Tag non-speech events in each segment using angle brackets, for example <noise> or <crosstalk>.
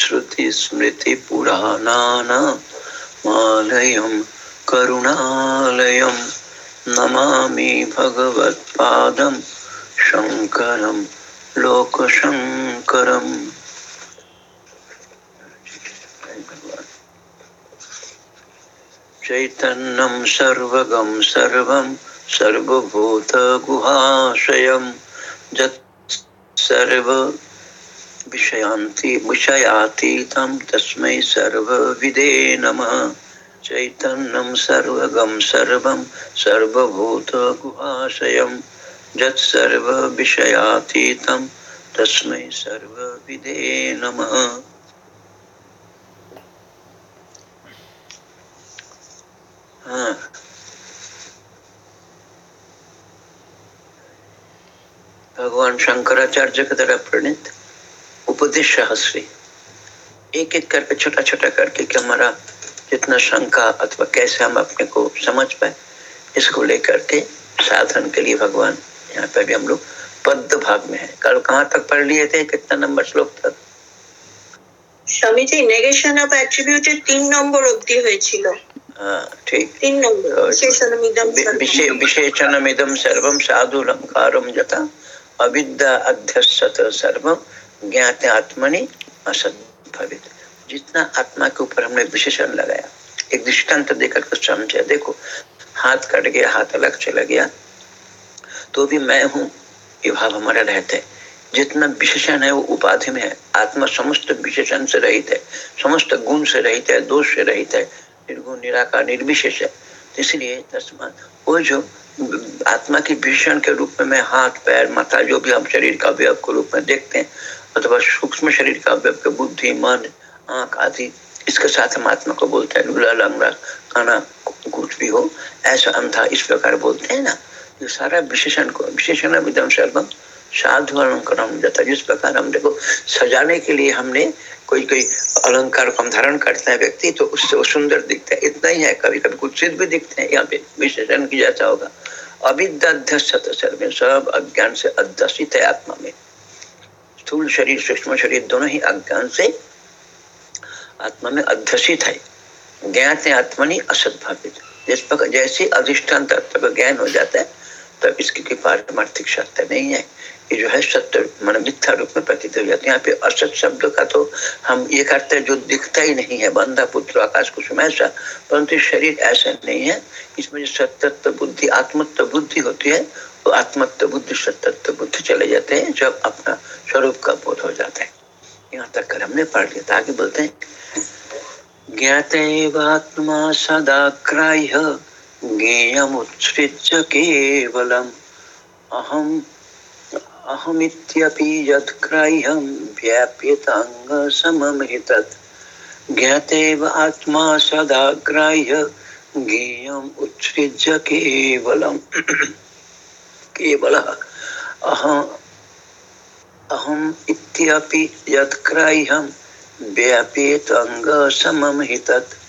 श्रुतिस्मृतिपुराणानामालयं करुणालयं नमामि भगवत्पादं शङ्करं लोकशङ्करम्। चैतन्यं सर्वगं सर्वं सर्वभूतगुहाशयं यत् सर्व विषयान्ति विषयातीतं तस्मै सर्वविदे नमः चैतन्यं सर्वगं सर्वं सर्वभूतगुहाशयं। तस्मै सर्वविदे नमः भगवान शंकराचार्य के द्वारा प्रणीत। उपदेश सहस्री एक एक करके छोटा छोटा करके कि हमारा जितना शंका अथवा कैसे हम अपने को समझ पाए इसको लेकर के साधन के लिए भगवान यहाँ पे भी हम लोग पद्य भाग में है कल कहाँ तक पढ़ लिए थे कितना नंबर श्लोक तक স্বামী জি নেগেশন অফ অ্যাট্রিবিউটের তিন নম্বর অবধি হয়েছিল ঠিক তিন নম্বর विशेषणमिदं सर्वं साधुलङ्कारं यथा अविद्या अध्यस्त सर्वम ज्ञात आत्मनि असत भवित। जितना आत्मा के ऊपर हमने विशेषण लगाया, एक दृष्टांत देकर कुछ समझा देखो, हाथ कट गया, हाथ अलग चला गया तो भी मैं हूँ, ये भाव हमारा रहते है। जितना विशेषण है, वो उपाधि में है। आत्मा समस्त विशेषण से रहित है, समस्त गुण से रहित है, दोष से रहित है, निर्गुण, निराकार, निर्विशेष है। इसलिए तस्मात वो जो, आत्मा की भीषण के रूप में मैं हाथ, पैर, माथा, जो भी हम शरीर का अवयव के रूप में देखते हैं, अथवा सूक्ष्म शरीर का अवयव के बुद्धि, मन, आँख आदि, इसके साथ हम आत्मा को बोलते हैं। लंगड़ा खाना कुछ भी हो, ऐसा अंधा इस प्रकार बोलते हैं ना। ये सारा विशेषण को, विशेषण सर्वम साधु अलंकरण जाता, जिस प्रकार हम देखो सजाने के लिए हमने कोई कोई अलंकार को हम धारण करता है व्यक्ति तो उससे वो सुंदर दिखता है। इतना ही है कभी कभी कुत्सित भी दिखते हैं, यहाँ पे विशेषण की जाता होगा। अविद्याध्यस्त सब अज्ञान से अध्यसित है आत्मा में। स्थूल शरीर, सूक्ष्म शरीर दोनों ही अज्ञान से आत्मा में अध्यसित है। ज्ञात आत्मनि असत भावित जिस प्रकार, जैसे अधिष्ठान तत्व ज्ञान हो जाता है तब इसकी कोई पारमार्थिक सत्य नहीं है। ये जो है सत्य मान मिथ्या रूप में प्रतीत हो जाते यहाँ पे असत शब्द का तो हम ये करते हैं जो दिखता ही नहीं है, बंधा पुत्र, आकाश कुसुम, ऐसा। परंतु शरीर ऐसा नहीं है। इसमें जो सत्यत्व बुद्धि, आत्मत्व बुद्धि होती है, वो आत्मत्व बुद्धि, सत्यत्व बुद्धि चले जाते हैं, जब अपना स्वरूप का बोध हो जाता है। यहाँ तक कर हमने पढ़ लिया था, आगे बोलते हैं। ज्ञातैवात्मा सदा ग्राह्य ज्ञेयमुत्सृज्य केवलम्। अहम्, अहमित्यपि यद्ग्राह्यं व्याप्यताङ्गसममृतत्। ज्ञातेव आत्मा सदा ग्राह्य ज्ञेयम् उत्सृज्य केवलम्। <clears throat> केवलः। अहम् अहम् इत्यपि यद्ग्राह्यं व्याप्येतङ्गसममहितत्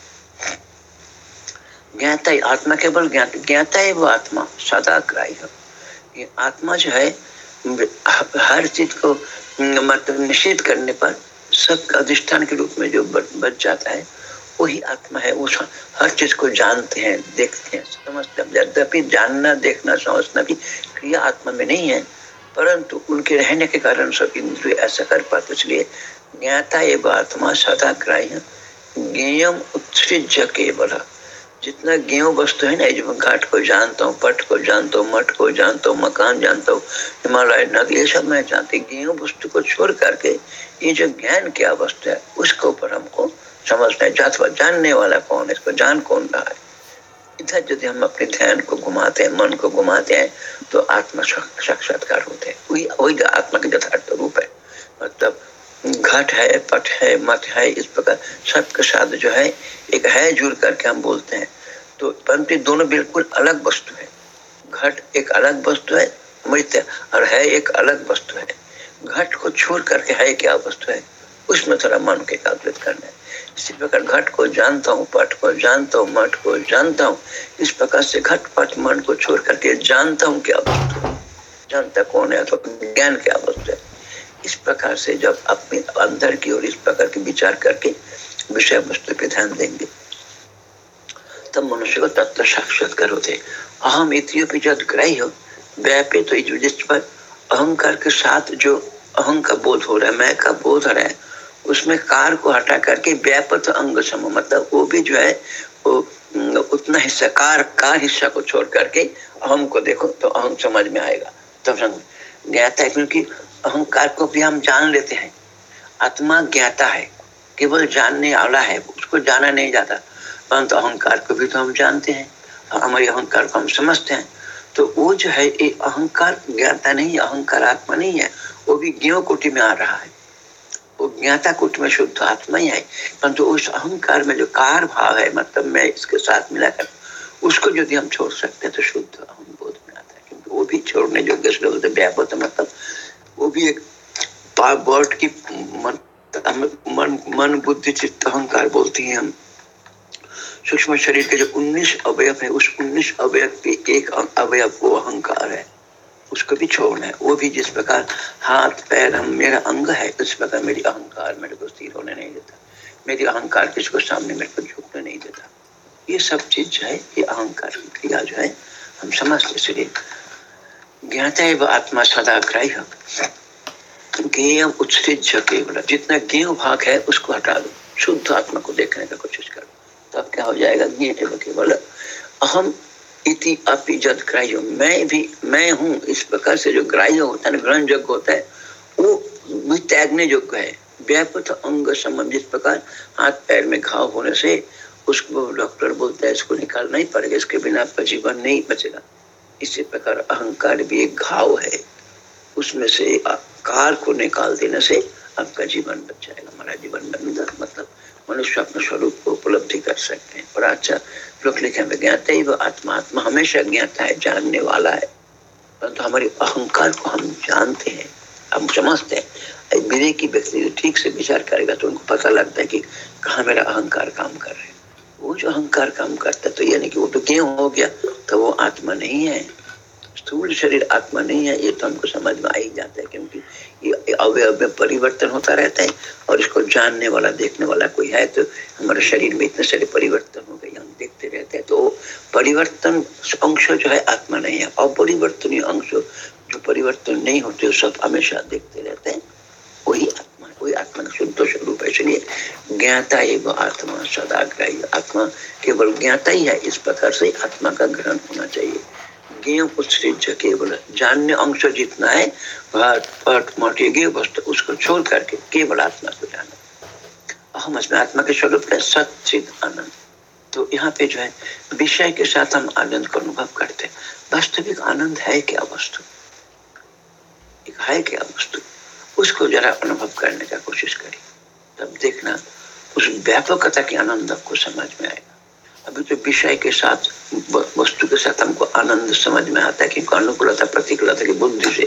ज्ञाता ही, आत्मा केवल ज्ञाता है वो आत्मा, सदा ग्राह्य आत्मा जो है, हर चीज़ को मतलब निषेध करने पर सब अधिष्ठान के रूप में जो बच जाता है, वही आत्मा है। वो हर चीज़ को जानते हैं, देखते हैं, समझते हैं। यद्यपि जानना, देखना, समझना भी क्रिया आत्मा में नहीं है, परंतु उनके रहने के कारण सब इंद्रिय ऐसा कर पाते इसलिए ज्ञाता एवं आत्मा सदा ग्राह्य ज्ञेयम उत्सृज्य केवल। जितना गेहूँ वस्तु है ना जो घाट को जानता हूँ, पट को जानता हूँ, मठ को जानता हूँ, मकान जानता हूँ, हिमालय नदी ये सब मैं जानती गेहूँ वस्तु को छोड़ करके ये जो ज्ञान क्या वस्तु है, उसके ऊपर हमको समझना है। अथवा जानने वाला कौन है? इसको जान कौन रहा है? इधर यदि हम अपने ध्यान को घुमाते हैं, मन को घुमाते हैं तो आत्मा साक्षात्कार होते हैं। वही वही आत्मा के यथार्थ रूप है। मतलब घट है, पट है, मत है, इस प्रकार सबके साथ जो है, एक है जुड़ करके हम बोलते हैं। तो परंतु दोनों बिल्कुल अलग वस्तु है। घट एक अलग वस्तु है, मृत और है एक अलग वस्तु है। घट को छोड़ करके है क्या वस्तु है, उसमें थोड़ा मन के एकाग्रित करना है। इसी प्रकार घट को जानता हूँ, पट को जानता हूँ मठ को जानता हूँ, इस प्रकार से घट, पट, मन को छोड़ करके जानता हूँ क्या वस्तु है। जानता कौन है तो ज्ञान क्या वस्तु है। इस प्रकार से जब अपने अंदर की ओर इस प्रकार के विचार करके विषय वस्तु पे ध्यान देंगे, तब मनुष्य को तत्व साक्षात्कार होते अहम इतियोपि जद ग्राह्य व्यापित तो जिस पर अहंकार के साथ जो अहम का बोध हो रहा है मैं का बोध हो रहा है, उसमें कार को हटा करके व्यापक अंग सम मतलब वो भी जो है, वो उतना हिस्सा, कार कार हिस्सा को छोड़ करके अहम को देखो तो अहम समझ में आएगा। तब समझ ज्ञाता है क्योंकि अहंकार को भी हम जान लेते हैं। आत्मा ज्ञाता है, केवल जानने वाला है, उसको जाना नहीं जाता। परंतु अहंकार को भी तो हम जानते हैं, हमारे अहंकार को हम समझते हैं। तो वो जो है, ये अहंकार ज्ञाता नहीं, अहंकार आत्मा नहीं है, वो भी ज्ञो कोटि में आ रहा है। वो ज्ञाता कुट में शुद्ध आत्मा ही है। परंतु उस अहंकार में जो कार भाव है मतलब मैं इसके साथ मिलाकर, उसको यदि हम छोड़ सकते हैं तो शुद्ध अहम बोध में आता है। क्योंकि वो भी छोड़ने योग्य व्यापक मतलब वो भी एक वर्ड की मन, मन मन बुद्धि चित्त अहंकार बोलती हैं हम। सूक्ष्म शरीर के जो 19 अवयव है उस 19 अवयव के एक अवयव वो अहंकार है। उसको भी छोड़ना है। वो भी जिस प्रकार हाथ पैर हम मेरा अंग है उस प्रकार मेरी अहंकार मेरे को स्थिर होने नहीं देता। मेरी अहंकार किसको सामने मेरे को झुकने नहीं देता। ये सब चीज़ जो है ये अहंकार की क्रिया जो है हम समझते इसलिए ज्ञाता है आत्मा सदा ग्राह्य गेय उत्सृज केवल जितना गेय भाग है, उसको हटा दो। शुद्ध आत्मा को देखने का कोशिश करो। तब क्या हो जाएगा? ज्ञ केवल। अहम इति अपि जद ग्राह्य। मैं भी, मैं हूँ, इस प्रकार से जो ग्राह्य होता है, ग्रहण योग्य होता है, वो भी त्यागने योग्य है। व्यापक अंग संबंध, जिस प्रकार हाथ पैर में घाव होने से उसको डॉक्टर बोलता है, इसको निकालना ही पड़ेगा, इसके बिना आपका जीवन नहीं बचेगा। इसी प्रकार अहंकार भी एक घाव है। उसमें से कार को निकाल देने से आपका जीवन बच जाएगा। हमारा जीवन मतलब मनुष्य अपने स्वरूप को उपलब्धि कर सकते हैं। बड़ा अच्छा लोग लिखे में ज्ञाता ही वो आत्मा आत्मा हमेशा ज्ञाता है, जानने वाला है। परंतु तो हमारे अहंकार को हम जानते हैं, हम समझते हैं। मेरे की व्यक्ति जो ठीक से विचार करेगा तो उनको पता लगता है कि कहाँ मेरा अहंकार काम कर रहे हैं। वो जो अहंकार काम करता है तो यानी कि वो तो क्यों हो गया तो वो आत्मा नहीं है। स्थूल शरीर आत्मा नहीं है, ये तो हमको समझ में आ ही जाता है क्योंकि ये अवयव में परिवर्तन होता रहता है और इसको जानने वाला, देखने वाला कोई है तो हमारे शरीर में इतने सारे परिवर्तन हो गए, हम देखते रहते हैं। तो परिवर्तन अंश जो है आत्मा नहीं है, अपरिवर्तनीय अंश जो परिवर्तन नहीं होते सब हमेशा देखते रहते हैं। वही आत्मा वही आत्मा का शुद्ध स्वरूप है, इसलिए ज्ञाता एवं आत्मा सदा ग्राह्य आत्मा केवल ज्ञाता ही है, इस प्रकार से आत्मा का ग्रहण होना चाहिए। ज्ञ उत्सृज्य केवल जानने अंश जितना है वस्तु उसको छोड़ करके केवल आत्मा को जाना। हम इसमें आत्मा के स्वरूप है सचिद आनंद। तो यहाँ पे जो है, विषय के साथ हम आनंद को अनुभव करते हैं। वास्तविक आनंद है क्या वस्तु? एक है क्या वस्तु? उसको जरा अनुभव करने का कोशिश करें तब देखना, उस व्यापकता के आनंद आपको समझ में आएगा। अभी तो विषय के साथ वस्तु के साथ हमको आनंद समझ में आता है कि अनुकूलता, प्रतिकूलता की बुद्धि से।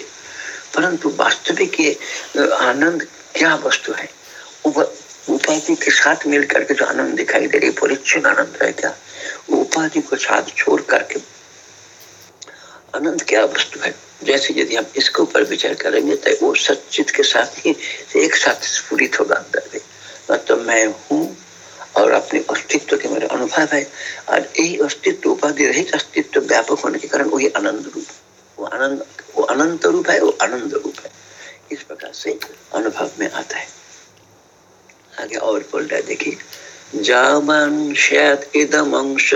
परंतु वास्तविक ये आनंद क्या वस्तु है? उपाधि के साथ मिल करके जो आनंद दिखाई दे रही परिच्छन आनंद है क्या? उपाधि को साथ छोड़ करके आनंद क्या वस्तु है? जैसे यदि हम इसके ऊपर विचार करेंगे तो वो सचित के साथ ही एक साथ स्फुरित होगा अंदर में। मतलब मैं हूँ और अपने अस्तित्व के मेरे अनुभव है। और यही अस्तित्व उपाधि रहित अस्तित्व व्यापक होने के कारण वही आनंद रूप वो आनंद वो अनंत रूप है, वो आनंद रूप है। इस प्रकार से अनुभव में आता है। आगे और बोल रहा है, देखिए। जावन शायद इदम अंश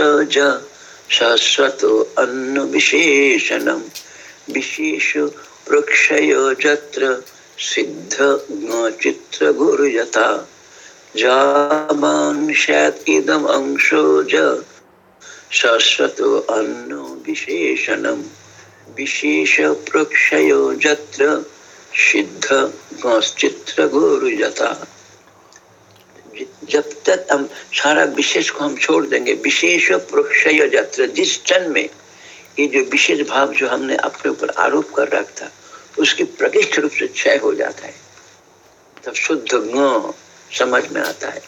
शाश्वत अन्न विशेषणम विशेष वृक्षयो सिद्ध चित्र गुरु यथा जत्र, सिद्ध जब तक हम सारा विशेष को हम छोड़ देंगे, विशेष प्रक्षय जत्र, जिस क्षण में ये जो विशेष भाव जो हमने अपने ऊपर आरोप कर रखा उसकी प्रकृष्ट रूप से क्षय हो जाता है। तब शुद्ध समझ में आता है।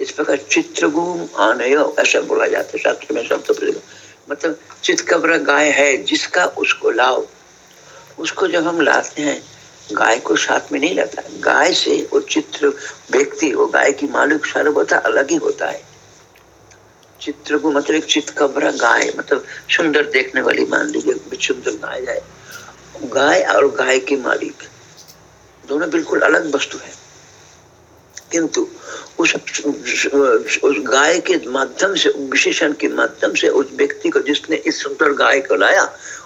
इस प्रकार चित्रगुम आनय ऐसा बोला जाता है, शास्त्र में शब्द प्रयोग। मतलब चित कब्र गाय है, जिसका उसको लाओ। उसको जब हम लाते हैं, गाय को साथ में नहीं लाता गाय से वो चित्र व्यक्ति वो गाय की मालिक सर्वथा अलग ही होता है। चित्र को मतलब एक चित्त कबरा गाय मतलब सुंदर देखने वाली, मान लीजिए सुंदर गाय जाए गाय और गाय के मालिक, दोनों बिल्कुल अलग वस्तु है। किंतु उस उस गाय के माध्यम से विशेषण के माध्यम से उस व्यक्ति को जिसने इस सुंदर गाय को लाया,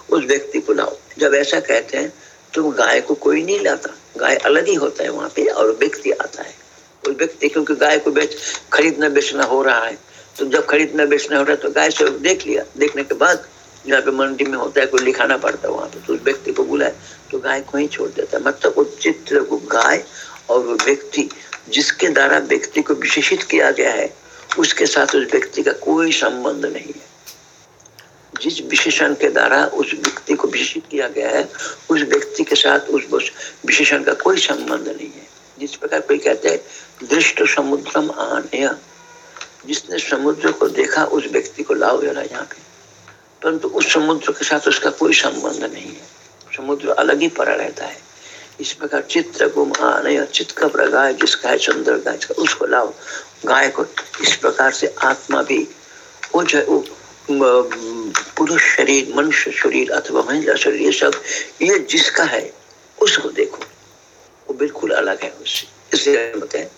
उस व्यक्ति को लाओ। जब ऐसा कहते हैं तो गाय को कोई नहीं लाता। गाय अलग ही होता है वहाँ पे और व्यक्ति आता है। उस व्यक्ति, क्योंकि गाय को बेच, खरीदना बेचना हो रहा है। तो जब खरीदना बेचना हो रहा है तो गाय से देख लिया। देखने के बाद जहाँ पे मंडी में होता है, कोई लिखाना पड़ता है वहाँ पे तो उस व्यक्ति को बुलाए तो गाय को ही छोड़ देता है। मतलब उस चित्र को गाय और वो व्यक्ति जिसके द्वारा व्यक्ति को विशेषित किया गया है, उसके साथ उस व्यक्ति का कोई संबंध नहीं है। जिस विशेषण के द्वारा उस व्यक्ति को विशेषित किया गया है, उस व्यक्ति के साथ उस विशेषण का कोई संबंध नहीं है। जिस प्रकार कोई कहते हैं, दृष्ट समुद्रम आने जिसने समुद्र को देखा, उस व्यक्ति को लाओ जरा यहाँ पे। परंतु उस समुद्र के साथ उसका कोई संबंध नहीं है। समुद्र अलग ही पड़ा रहता है। इस प्रकार चित्र को महान चित्त का गाय जिसका है सुंदर गाय उसको लाओ। गाय को इस प्रकार से आत्मा भी वो जो वो पुरुष शरीर, मनुष्य शरीर अथवा महिला शरीर, ये सब, ये जिसका है, उसको देखो। वो बिल्कुल अलग है उससे। इसलिए हैं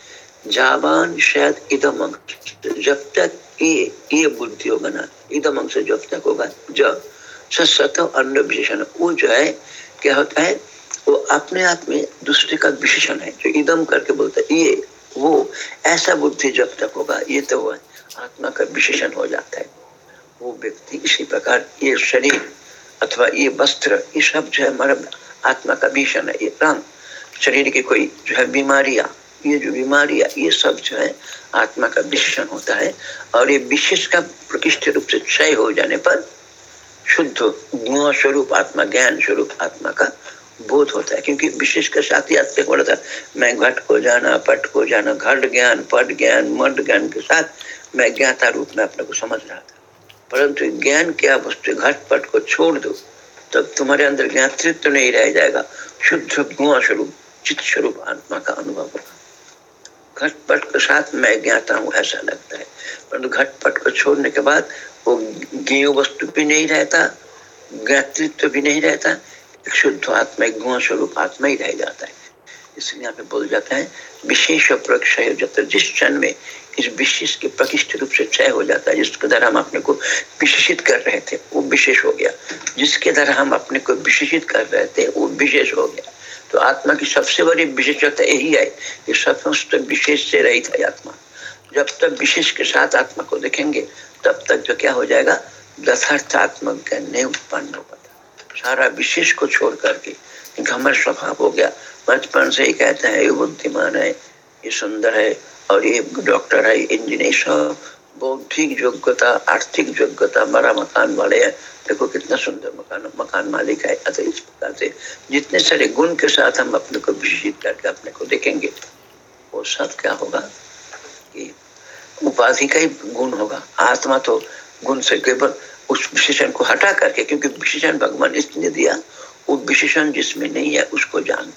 जावान शायद इदम जब तक ये ये बुद्धि होगा ना, इदम अंश जब तक होगा, जब सत अन्य विशेषण, वो जो है, क्या होता है वो अपने आप में दूसरे का विशेषण है, जो इदम करके बोलता है, ये, वो, ऐसा बुद्धि जब तक होगा, ये तो वो आत्मा का विशेषण हो जाता है। वो व्यक्ति इसी प्रकार, ये शरीर अथवा ये वस्त्र, ये सब जो है हमारा आत्मा का भीषण है, ये रंग शरीर की कोई जो है बीमारियाँ, ये जो बीमारियाँ, ये सब जो है आत्मा का विशेषण होता है और ये विशेष का प्रतिष्ठित रूप से क्षय हो जाने पर शुद्ध गुण स्वरूप आत्मा ज्ञान स्वरूप आत्मा का बोध होता है, क्योंकि विशेष के साथ ही आत्मा को था, मैं घट को जाना, पट को जाना, घट ज्ञान, पट ज्ञान मठ ज्ञान के साथ मैं ज्ञाता रूप में अपने को समझ रहा था। परंतु ज्ञान क्या वस्तु घट पट को छोड़ दो, तब तुम्हारे अंदर ज्ञातृत्व नहीं रह जाएगा। शुद्ध गुण स्वरूप, चित्त स्वरूप आत्मा का अनुभव होगा। घटपट के साथ मैं ज्ञाता हूँ, ऐसा लगता है। परंतु घटपट को छोड़ने के बाद वो ज्ञ वस्तु भी नहीं रहता, ज्ञातृत्व भी नहीं रहता एक शुद्ध आत्मा, एक गुण स्वरूप आत्मा ही रह जाता है। इसलिए यहाँ पे बोल जाता है, विशेष प्रक्षय जिस क्षण में, इस विशेष के प्रतिष्ठित रूप से क्षय हो जाता है, जिसके द्वारा हम अपने को विशेषित कर रहे थे, वो विशेष हो गया। जिसके द्वारा हम अपने को विशेषित कर रहे थे, वो विशेष हो गया। तो आत्मा की सबसे बड़ी विशेषता यही है कि समस्त विशेष से रहित है आत्मा। जब तक विशेष के साथ आत्मा को देखेंगे, तब तक जो क्या हो जाएगा? यथार्थात्मक ज्ञान नहीं उत्पन्न हो पाता सारा विशेष को छोड़ करके हमारा स्वभाव हो गया। बचपन से ही कहते हैं, ये बुद्धिमान है, ये सुंदर है, और ये डॉक्टर है, इंजीनियर सब बौद्धिक योग्यता, आर्थिक योग्यता, बड़ा मकान वाले हैं। देखो कितना सुंदर मकान मकान मालिक है अतः इस प्रकार से। जितने सारे गुण के साथ हम अपने को विशेषित करके अपने को देखेंगे, वो सब क्या होगा कि उपाधि का ही गुण होगा। आत्मा तो गुण से केवल उस विशेषण को हटा करके, क्योंकि विशेषण भगवान इसने दिया, वो विशेषण जिसमें नहीं है उसको जान।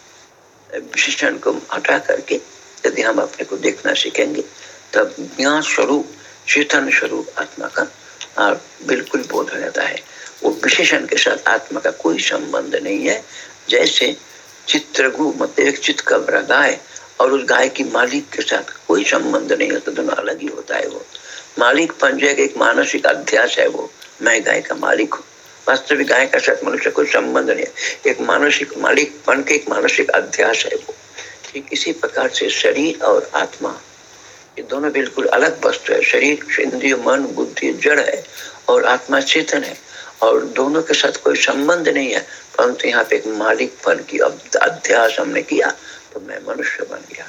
विशेषण को हटा करके यदि हम अपने को देखना सीखेंगे तब ज्ञान स्वरूप, चेतन स्वरूप आत्मा का और बिल्कुल बोध जाता है। वो विशेषण के साथ आत्मा का कोई संबंध नहीं है। जैसे चित्रगु मतलब एक चित्त का गाय, और उस गाय की मालिक के साथ कोई संबंध नहीं होता, दोनों अलग ही होता है वो। मालिक पंजे का एक मानसिक अध्यास है वो। मैं गाय का मालिक हूँ। वास्तविक गाय का साथ मनुष्य कोई संबंध नहीं है। एक मानसिक मालिक पन के एक मानसिक अध्यास है वो। ठीक इसी प्रकार से शरीर और आत्मा, ये दोनों बिल्कुल अलग वस्तु है। शरीर इंद्रिय, मन, बुद्धि, जड़ है और आत्मा चेतन है। और दोनों के साथ कोई संबंध नहीं है। परंतु यहाँ पे एक मालिक पन की अध्यास हमने किया तो मैं मनुष्य बन गया।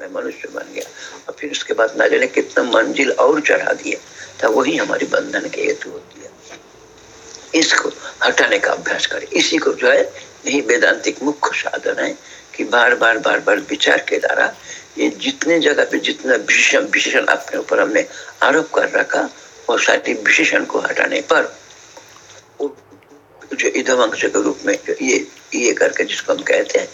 मैं मनुष्य बन गया। और फिर उसके बाद न जाने कितना मंजिल और चढ़ा दिया। तो वही हमारी बंधन के हेतु होती है। इसको हटाने का अभ्यास करें। इसी को जो है, यही वेदांतिक मुख्य साधन है कि बार बार बार बार विचार के द्वारा ये जितने जगह पे जितना विशेषण विशेषण अपने ऊपर हमने आरोप कर रखा, वो सारे विशेषण को हटाने पर जो इधम अंश के रूप में ये ये करके जिसको हम कहते हैं,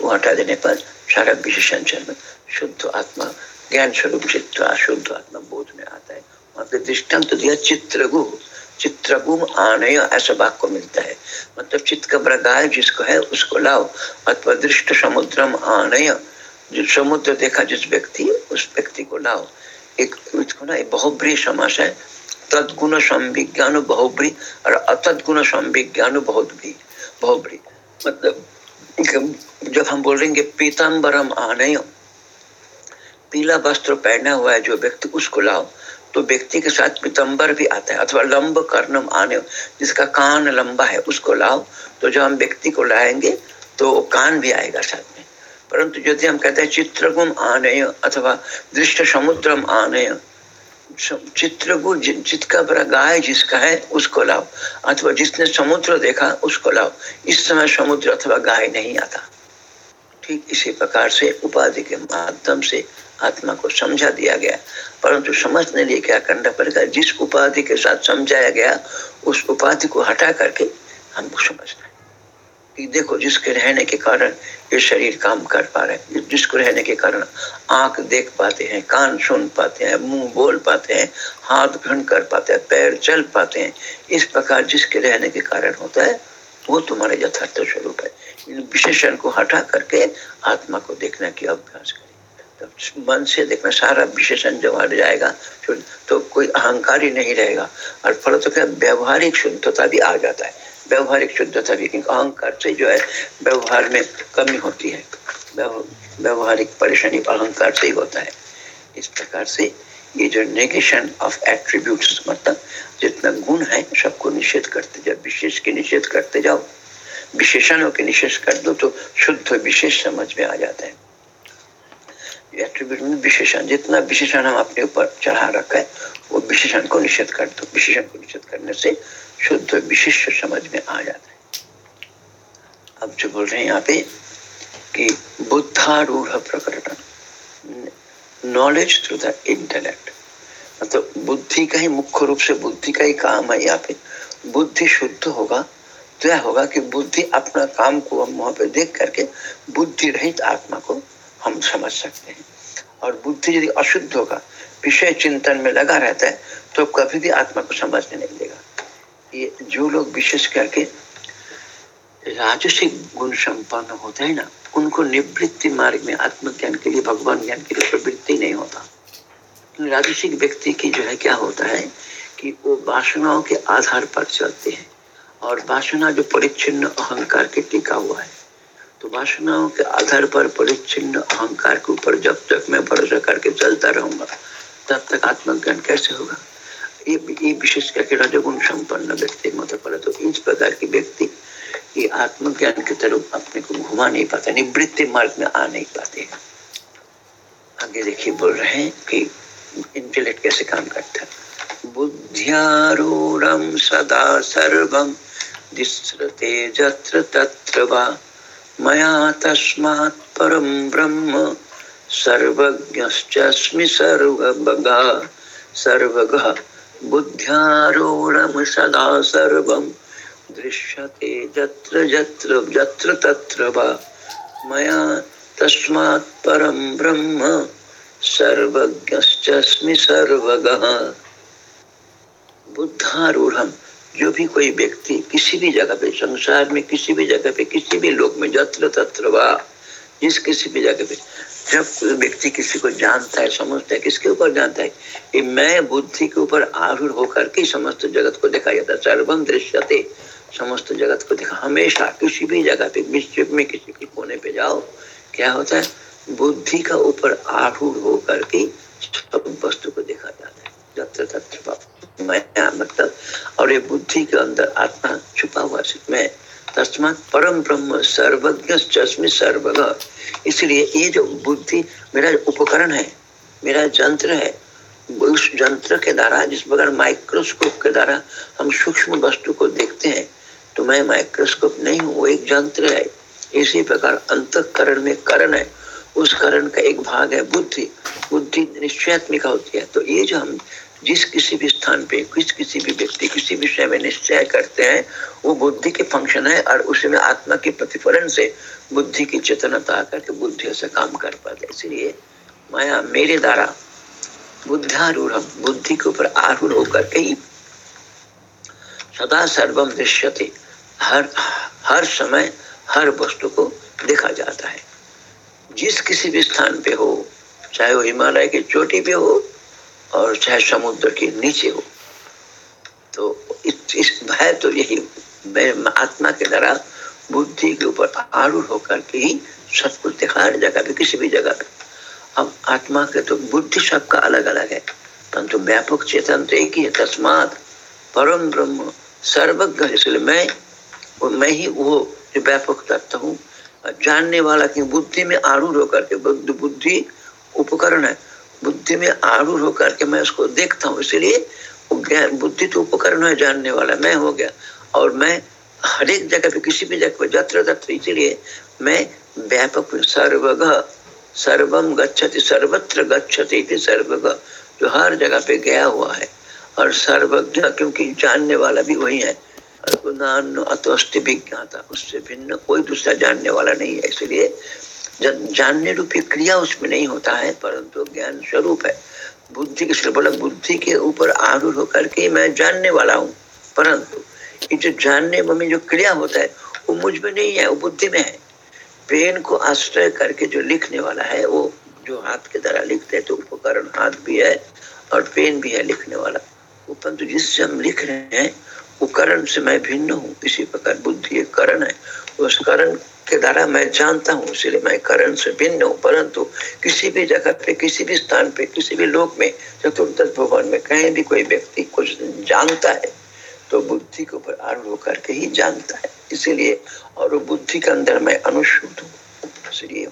वो हटा देने पर सारा विशेषण जन्म शुद्ध आत्मा, ज्ञान स्वरूप चित्त शुद्ध आत्मा बोध में आता है। पे दृष्टांत तो दिया चित्रगु। चित्रगुम आनय ऐसा वाक्य मिलता है। मतलब चित्त का गाय जिसको है, उसको लाओ। अथवा दृष्ट समुद्रम आनय। जो समुद्र देखा जिस व्यक्ति, उस व्यक्ति को लाओ। एक इसको ना बहुब्री समास है। तदगुण संविज्ञान बहुब्री और अतदगुण संविज्ञान बहुत भी बहुब्री। मतलब जब हम बोलेंगे पीताम्बरम आनय। पीला वस्त्र पहना हुआ है जो व्यक्ति, उसको लाओ। तो व्यक्ति के साथ पीतम्बर भी आता है, अथवा लंब कर्णम आने, जिसका कान लंबा है, उसको लाओ तो जब हम व्यक्ति को लाएँगे तो कान भी आएगा साथ में। परंतु यदि हम कहते हैं चित्रगुम आनय अथवा दृष्ट समुद्रम आनय चित्रगु जिसका बड़ा गाय जिसका है, उसको लाओ, अथवा जिसने समुद्र देखा, उसको लाओ। इस समय समुद्र अथवा गाय नहीं आता। ठीक इसी प्रकार से उपाधि के माध्यम से आत्मा को समझा दिया गया। परंतु समझने लिए क्या करना पड़ेगा? जिस उपाधि के साथ समझाया गया, उस उपाधि को हटा करके हमको समझना कि देखो, जिसके रहने के कारण ये शरीर काम कर पा रहे हैं। जिसको रहने के कारण आँख देख पाते हैं, कान सुन पाते हैं, मुँह बोल पाते हैं, हाथ घन कर पाते हैं, पैर चल पाते हैं, इस प्रकार जिसके रहने के कारण होता है, वो तुम्हारे यथार्थ स्वरूप है। इन विशेषण को हटा करके आत्मा को देखने की अभ्यास करें। तो मन से देखना, सारा विशेषण जब हट जाएगा तो कोई अहंकार ही नहीं रहेगा। और फल तो क्या व्यवहारिक शुद्धता भी आ जाता है। व्यवहारिक शुद्धता भी अहंकार से जो है, व्यवहार में कमी होती है। व्यवहारिक परेशानी अहंकार से ही होता है। इस प्रकार से ये जो नेगेशन ऑफ़ एट्रीब्यूट्स मतलब जितना गुण है, सबको निषेध करते जाओ विशेष के निषेध करते जाओ, विशेषणों के निषेध कर दो तो शुद्ध विशेष समझ में आ जाता है। एट्रीब्यूट विशेषण, जितना विशेषण हम अपने ऊपर चढ़ा रखा है, वो विशेषण को निषेध कर दो। विशेषण को निषेध करने से शुद्ध विशिष्ट समझ में आ जाता है। अब जो बोल रहे हैं यहाँ पे कि बुद्धारूढ़ प्रकरण नॉलेज थ्रू द इंटेलेक्ट मतलब बुद्धि का ही मुख्य रूप से बुद्धि का ही काम है यहाँ पे। बुद्धि शुद्ध होगा तो यह होगा कि बुद्धि अपना काम को हम वहाँ पे देख करके बुद्धि रहित आत्मा को हम समझ सकते हैं। और बुद्धि यदि अशुद्ध होगा, विषय चिंतन में लगा रहता है तो कभी भी आत्मा को समझने नहीं देगा। ये जो लोग विशेष करके राजसिक गुण संपन्न होते हैं ना, उनको निवृत्ति मार्ग में आत्मज्ञान के लिए, भगवान ज्ञान के लिए प्रवृत्ति नहीं होता। राजसिक व्यक्ति की जो है, क्या होता है कि वो वासनाओं के आधार पर चलते हैं। और वासना जो परिच्छिन्न अहंकार के टिका हुआ है तो वासनाओं के आधार पर परिच्छिन्न अहंकार के ऊपर जब तक मैं भरोसा करके चलता रहूँगा, तब तक आत्मज्ञान कैसे होगा? ये ये विशेष करके रजोगुण संपन्न व्यक्ति मत पड़े तो इस प्रकार की व्यक्ति ये आत्मज्ञान की तरफ़ अपने को घुमा नहीं पाते, निवृत्ति मार्ग में आ नहीं पाते। आगे देखिए, बोल रहे हैं कि इंटेलेक्ट कैसे काम करता है? बुद्धियारूढ़ सदा सर्वम दिश्रते जत्र तत्र वा। मया तस्मात् परम ब्रह्म। सर्वज्ञश्चस्मि सदा सर्वं। दृश्यते जत्र जत्र जत्र तत्र वा। मया तस्मात् ब्रह्म। सर्वज्ञश्चस्मि सर्वगः। बुद्धारूढ़ जो भी कोई व्यक्ति किसी भी जगह पे, संसार में किसी भी जगह पे, किसी भी लोक में जत्र तत्र जिस किसी भी जगह पे, जब व्यक्ति किसी को जानता है, समझता है, किसके ऊपर जानता है कि मैं बुद्धि के ऊपर आरूढ़ होकर के समस्त जगत को देखा जाता है सर्वम दृश्यते समस्त जगत को देखा, हमेशा किसी भी जगह पे विश्व में किसी के कोने पे जाओ, क्या होता है? बुद्धि का ऊपर आरूढ़ होकर के सब वस्तु को देखा जाता है। जत्र तत्र मैं मतलब और ये बुद्धि के अंदर आत्मा छुपा हुआ मैं तस्मात परम ब्रह्म, सर्वज्ञ, चश्मी, सर्वग। इसलिए ये जो बुद्धि मेरा उपकरण है, मेरा यंत्र है, उस यंत्र के द्वारा, जिस प्रकार माइक्रोस्कोप के द्वारा हम सूक्ष्म वस्तु को देखते हैं तो मैं माइक्रोस्कोप नहीं हूँ, वो एक यंत्र है। इसी प्रकार अंतकरण में करण है। उस करण का एक भाग है बुद्धि। बुद्धि निश्चयात्मिका होती है। तो ये जो हम जिस किसी भी स्थान पे, किस किसी भी व्यक्ति, किसी विषय में निश्चय करते हैं, वो बुद्धि के फ़ंक्शन है और उसमें आत्मा के प्रतिफलन से बुद्धि की चेतनता आकर के बुद्धि से काम कर पाते इसलिए माया मेरे द्वारा बुद्धारूढ़, बुद्धि के ऊपर आरूढ़ होकर के ही सदा सर्वम दृश्यते, हर हर समय हर वस्तु को देखा जाता है। जिस किसी भी स्थान पे हो, चाहे वो हिमालय की चोटी पे हो और चाहे समुद्र के नीचे हो। तो इस, भय तो यही आत्मा के द्वारा बुद्धि के ऊपर आरूढ़ होकर के ही सब कुछ दिखा जगह पे किसी भी जगह पे। अब आत्मा के तो बुद्धि सबका अलग अलग है। परंतु व्यापक चेतन तो एक ही है तस्मात परम ब्रह्म सर्वज्ञ इसलिए मैं और मैं ही वो जो व्यापक तत्व हूँ। जानने वाला की बुद्धि में आरूढ़ होकर के बुद्धि उपकरण है। बुद्धि में आरूढ़ होकर के मैं उसको देखता हूँ, इसलिए बुद्धि तो उपकरण है, जानने वाला मैं हो गया। और मैं हर एक जगह पे, किसी भी जगह पे, जत्र इसीलिए मैं व्यापक सर्वग सर्वम गच्छति, सर्वत्र गच्छति सर्वग, जो हर जगह पे गया हुआ है। और सर्वज्ञ, क्योंकि जानने वाला भी वही है। विज्ञाता, उससे भिन्न कोई दूसरा जानने वाला नहीं है, इसलिए जानने रूपी क्रिया उसमें नहीं होता है, परंतु ज्ञान स्वरूप है। बुद्धि के बोला बुद्धि के ऊपर आरूढ़ होकर के मैं जानने वाला हूँ। परंतु ये जो जानने में जो क्रिया होता है, वो मुझमें नहीं है, वो बुद्धि में है। पेन को आश्रय करके जो लिखने वाला है, वो जो हाथ के द्वारा लिखते हैं तो उपकरण हाथ भी है और पेन भी है लिखने वाला। परंतु जिससे हम लिख रहे हैं, वो करण से मैं भिन्न हूँ। इसी प्रकार बुद्धि एक करण है। उस करण के द्वारा मैं जानता हूँ, इसलिए मैं करण से भिन्न हूँ, परंतु किसी भी जगह पे, किसी भी स्थान पे, किसी भी लोक में, चतुर्दश भवन में कहीं भी कोई व्यक्ति कुछ जानता है तो बुद्धि के ऊपर आरोप करके ही जानता है। इसीलिए और बुद्धि के अंदर मैं अनुशुद्ध हूँ, इसलिए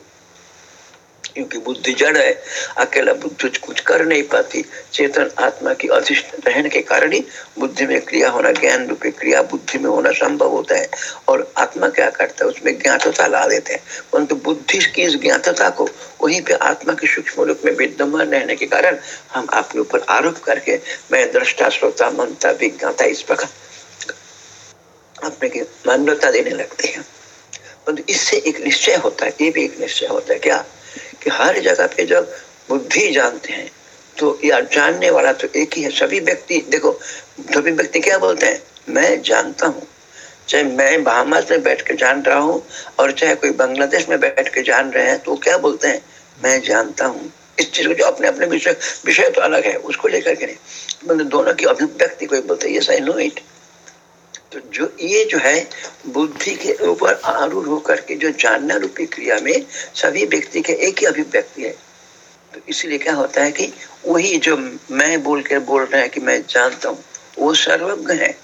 क्योंकि बुद्धि जड़ है। अकेला बुद्धि कुछ कर नहीं पाती। चेतन आत्मा की अधिष्ठ रहने के कारण ही बुद्धि में क्रिया होना, ज्ञान रूपी क्रिया बुद्धि में होना संभव होता है। और आत्मा क्या करता है? उसमें ज्ञातता ला देते हैं। परंतु बुद्धि की इस ज्ञातता को, वहीं पे आत्मा के सूक्ष्म रूप में विद्यमान रहने के कारण हम आपके ऊपर आरोप करके, मैं दृष्टा, श्रोता, मनता, विज्ञाता, इस प्रकार अपने की मान्यता देने लगते हैं। परंतु इससे एक निश्चय होता है। ये भी एक निश्चय होता है। क्या? कि हर जगह पे जब बुद्धि जानते हैं तो या जानने वाला तो एक ही है, सभी व्यक्ति, देखो, सभी व्यक्ति क्या बोलते हैं? मैं जानता हूँ। चाहे मैं बहामास में बैठ के जान रहा हूँ, और चाहे कोई बांग्लादेश में बैठ के जान रहे हैं तो क्या बोलते हैं? मैं जानता हूँ। इस चीज़ को जो अपने अपने विषय विषय तो अलग है, उसको लेकर के नहीं। मतलब दोनों की अभिव्यक्ति को बोलते हैं ये सही नो इट तो जो ये जो है, बुद्धि के ऊपर आरूढ़ होकर के जो जानना रूपी क्रिया में सभी व्यक्ति के एक ही अभिव्यक्ति है। तो इसलिए क्या होता है कि वही जो मैं बोल के बोल रहे हैं कि मैं जानता हूँ, वो सर्वज्ञ है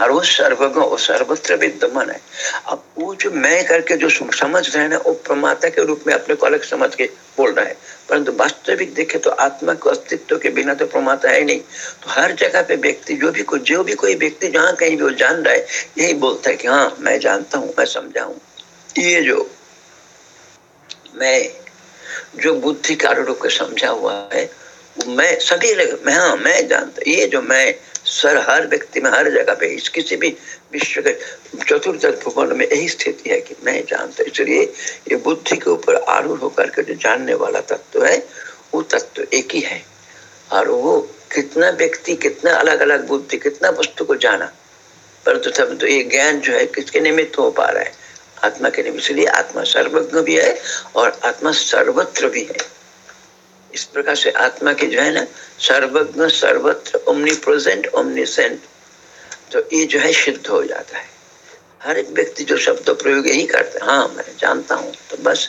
और वो सर्वज्ञ, वो सर्वत्र विद्यमान है। अब वो जो मैं करके जो समझ रहे हैं ना, वो प्रमाता के रूप में अपने को अलग समझ के बोल रहा है। परंतु वास्तविक देखे तो आत्मा के अस्तित्व के बिना तो प्रमाता है नहीं। तो हर जगह पे व्यक्ति, जो भी कोई जो भी कोई व्यक्ति जहाँ कहीं भी वो जान रहा है, यही बोलता है कि हाँ मैं जानता हूँ, मैं समझा हूँ। ये जो मैं, जो बुद्धि का रूप समझा हुआ है मैं, सभी मैं हाँ मैं जानता, ये जो मैं, सर, हर व्यक्ति में, हर जगह पे, इस किसी भी विश्व के चतुर्थ भूगोल में यही स्थिति है कि मैं जानता इसलिए ये बुद्धि के ऊपर आरूढ़ होकर के जो जानने वाला तत्व है, वो तत्व एक ही है। और वो कितना व्यक्ति, कितना अलग अलग बुद्धि, कितना वस्तु को जाना, परंतु तब तो ये ज्ञान जो है किसके निमित्त हो पा रहा है? आत्मा के निमित्त। इसलिए आत्मा सर्वज्ञ भी है और आत्मा सर्वत्र भी है। इस प्रकार से आत्मा के जो है ना, सर्वज्ञ, सर्वत्र ओमनी प्रेजेंट ओमनी सेंट तो ये जो है सिद्ध हो जाता है। हर एक व्यक्ति जो शब्द प्रयोग यही करता है मैं जानता हूँ तो बस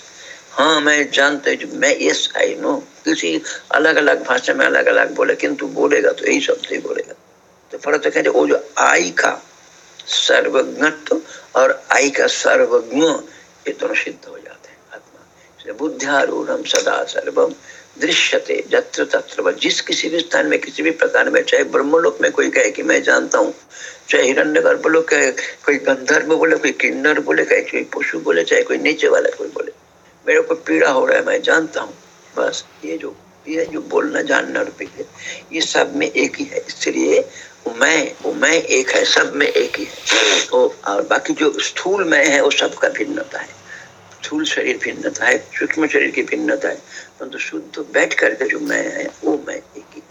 हाँ मैं जानता हूँ, मैं यस आई नो किसी अलग अलग भाषा में अलग अलग बोले, किंतु बोलेगा तो यही शब्द ही बोलेगा। तो फ़र्क तो कहते वो जो आई का सर्वज्ञत्व और आई का सर्वज्ञ, ये दोनों सिद्ध हो जाते हैं, आत्मा। बुद्धिरूढ़ सदा सर्वम दृश्यते, जत्र तत्र। जिस किसी भी स्थान में, किसी भी प्रकार में, चाहे ब्रह्मलोक में कोई कहे कि मैं जानता हूँ, चाहे हिरण्य गर्भ लोग कहे कोई गंधर्व बोले, कोई किन्नर बोले, कहे कोई पशु बोले, चाहे कोई नीचे वाला कोई बोले, मेरे को पीड़ा हो रहा है, मैं जानता हूँ। बस ये जो ये जो बोलना, जानना और है, ये सब में एक ही है। इसलिए मैं मैं एक है, सब में एक ही है। तो और बाकी जो स्थूल मैं है, वो सबका भिन्नता है। स्थूल शरीर भिन्नता है, सूक्ष्म शरीर की भिन्नता है। परंतु तो शुद्ध बैठ करके जो मैं है, वो मैं एक ही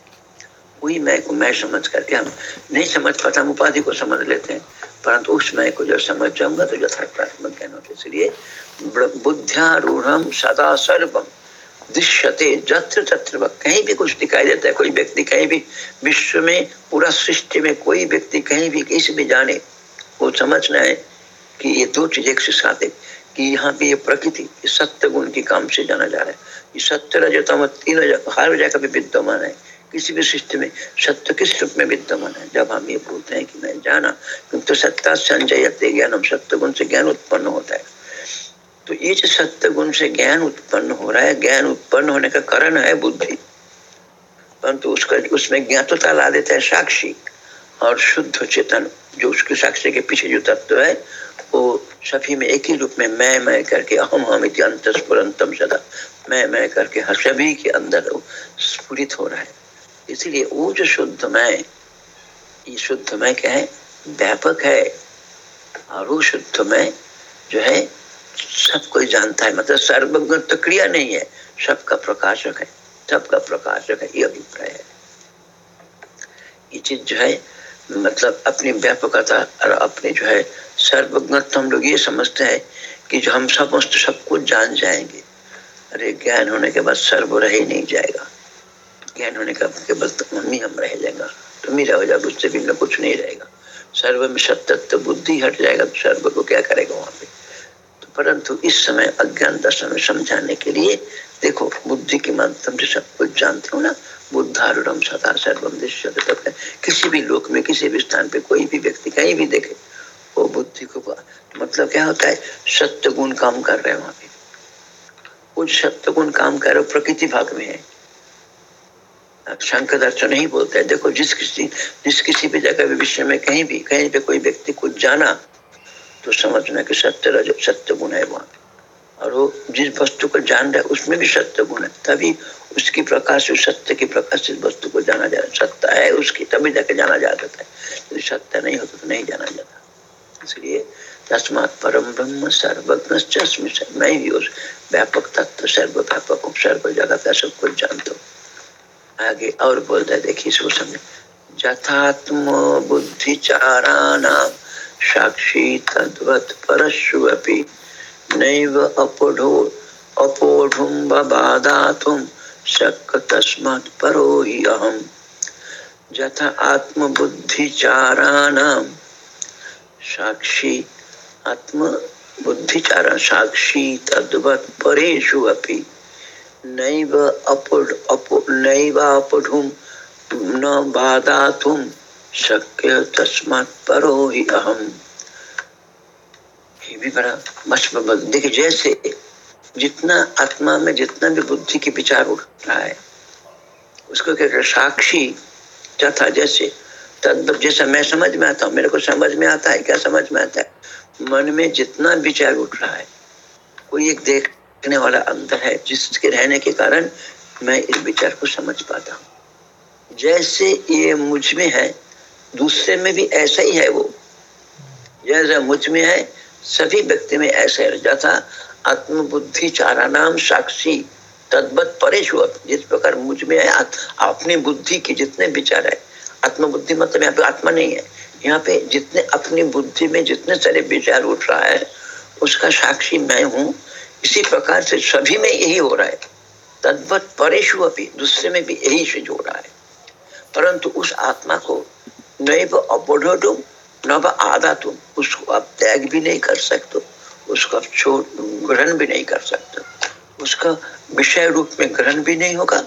वही मैं को मैं समझ करके हम नहीं समझ पाता, हम उपाधि को समझ लेते हैं। परंतु उस मैं को जब समझ जाऊँगा तो यथार्थात्मक ज्ञान होता इसलिए बुद्धियारूढ़ सदा सर्वम दृश्यते जत्र तत्र कहीं भी कुछ दिखाई देता है, कोई व्यक्ति कहीं भी विश्व में, पूरा सृष्टि में कोई व्यक्ति कहीं भी किसी भी जाने, वो समझना है कि ये दो चीज़ एक से साथ है, कि यहाँ पे ये प्रकृति सत्य गुण की काम से जाना जा रहा है। ये सत्य रजतम तीनों हर जगह भी विद्यमान है। किसी भी सृष्टि में सत्य किस रूप में विद्यमान है? जब हम ये बोलते हैं कि मैं जाना तो सत्ता संजय ज्ञान, हम सत्य गुण से ज्ञान उत्पन्न होता है। तो ये जो सत्य गुण से ज्ञान उत्पन्न हो रहा है, ज्ञान उत्पन्न होने का कारण है बुद्धि। परंतु तो उसका, उसमें ज्ञातता ला देता है साक्षी और शुद्ध चेतन, जो उसके साक्षी के पीछे जो तत्व है, वो सभी में एक ही रूप में मैं मैं करके अहम हम अंतस्फुरंतम सदा मैं मैं करके हर सभी के अंदर स्फुरित हो रहा है। इसलिए वो जो शुद्ध मैं, ये शुद्ध मैं क्या है? व्यापक है। और वो शुद्ध मैं जो है, सब कोई जानता है। मतलब सर्वज्ञ तो क्रिया नहीं है। सबका प्रकाशक है। सबका प्रकाशक है। ये अभिप्राय है। ये चीज़ जो है मतलब अपनी व्यापकता और अपनी जो है सर्वज्ञ हम लोग ये समझते हैं कि जो हम समस्त सब कुछ जान जाएँगे। अरे, ज्ञान होने के बाद सर्व रह ही नहीं जाएगा। ज्ञान होने का केवल तो हम ही हम रह जाएगा। तुम ही रह जाओगे उससे भी कुछ नहीं रहेगा। सर्व में सत्य बुद्धि हट जाएगा तो सर्व को क्या करेगा वहाँ पे? तो परंतु इस समय अज्ञान दर्शन में समझाने के लिए, देखो, बुद्धि के माध्यम से सब कुछ जानते हो ना? बुद्धारूढ़ सदा सर्वम दृश्य किसी भी लोक में, किसी भी स्थान पे कोई भी व्यक्ति कहीं भी देखे, वो बुद्धि को मतलब क्या होता है? सत्य गुण काम कर रहे हैं वहाँ पे। वो सत्य गुण काम कर, प्रकृति भाग में है। शंकर दर्शन नहीं बोलते हैं। देखो, जिस किसी जिस किसी भी जगह विषय में कहीं भी, कहीं पे कोई व्यक्ति कुछ जाना तो समझना कि सत्य रज, सत्य गुण है वहाँ। और वो जिस वस्तु को जान रहा है, उसमें भी सत्य गुण है। तभी उसकी प्रकाश उस सत्य की प्रकाश से वस्तु को जाना जा सत्ता है उसकी, तभी जाके जाना जा सकता है। यदि सत्य नहीं होता तो नहीं जाना जाता। इसलिए तस्मात परम ब्रह्म सर्वज्ञ मैं भी उस व्यापक तत्व सर्व व्यापक हूँ सर्व जगत का सब कुछ जानता। हूँ आगे और बोलता है, देखिए इसको समझे जथात्म बुद्धि चारा नाम साक्षी तद्वत् परशुवपि नैव अपढो शक् परो हि अहम् यथा साक्षी आत्मबुद्धिचार साक्षी, तद्वत् परेशु अपि। नैव अपुढ अपु, नैवापुढुं, न बाधातुं शक्य तस्मात परो ही अहम। ये भी बड़ा मस्त देखिए, जैसे जितना आत्मा में जितना भी बुद्धि के विचार उठ रहा है, उसको क्या साक्षी तथा जैसे तद जैसा मैं समझ में आता हूँ, मेरे को समझ में आता है, क्या समझ में आता है? मन में जितना विचार उठ रहा है, कोई एक देखने वाला अंतर है जिसके रहने के कारण मैं इस विचार को समझ पाता हूँ। जैसे ये मुझमें है, दूसरे में भी ऐसा ही है वो। जैसा मुझमें है, सभी व्यक्ति में ऐसा है। जैसा आत्मबुद्धि चारा नाम साक्षी तद्वत परेश जिस प्रकार मुझमें है अपनी बुद्धि की जितने विचार है, आत्मबुद्धि मतलब यहाँ पे आत्मा नहीं है। यहाँ पे जितने, अपनी बुद्धि में जितने सारे विचार उठ रहा है, उसका साक्षी मैं हूँ। इसी प्रकार से सभी में यही हो रहा है। तद्वत परेशु दूसरे में भी यही से हो रहा है। परंतु उस आत्मा को नैव अपढ़ो नव आधा तुम उसको आप त्याग भी नहीं कर सकते, उसको आप छोड़ ग्रहण भी नहीं कर सकते। उसका विषय रूप में ग्रहण भी नहीं होगा,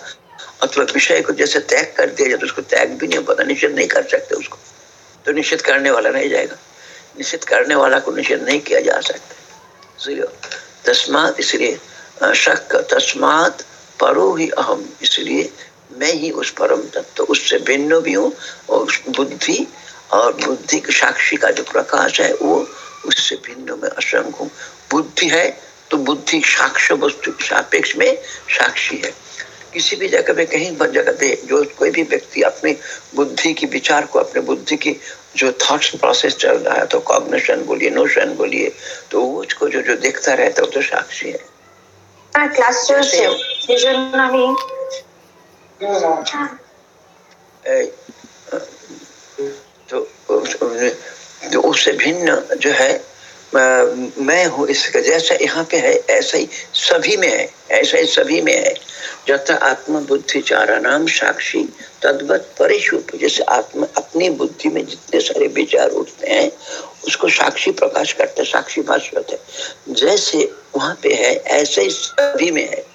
अथवा विषय को जैसे त्याग कर दिया जाए तो उसको त्याग भी नहीं पता निषेध नहीं कर सकते उसको। तो निश्चित करने वाला नहीं जाएगा। निश्चित करने वाला को निषेध नहीं किया जा सकता। तस्मात इसलिए शक, तस्मात परो ही अहम। इसलिए मैं ही उस परम तत्व उससे भिन्न भी हूँ और बुद्धि और बुद्धि के साक्षी का जो प्रकाश है, वो उससे भिन्न में असंग हूँ। बुद्धि है तो बुद्धि साक्ष्य वस्तु के सापेक्ष में साक्षी है। किसी भी जगह पे कहीं पर जगह पे जो कोई भी व्यक्ति अपने बुद्धि की विचार को अपने बुद्धि की जो थॉट्स प्रोसेस चल रहा है तो कॉग्निशन बोलिए नोशन बोलिए तो उसको जो जो देखता रहता है तो साक्षी है। तो, तो उससे भिन्न जो है मैं हूँ इसका जैसा यहाँ पे है ऐसा ही सभी में है ऐसा ही सभी में है। जथा आत्म बुद्धि चारा नाम साक्षी, तद्वत परिशुप जैसे आत्मा, अपनी बुद्धि में जितने सारे विचार उठते हैं, उसको साक्षी प्रकाश करते साक्षी भाष्य होते जैसे वहाँ पे है, ऐसे ही सभी में है।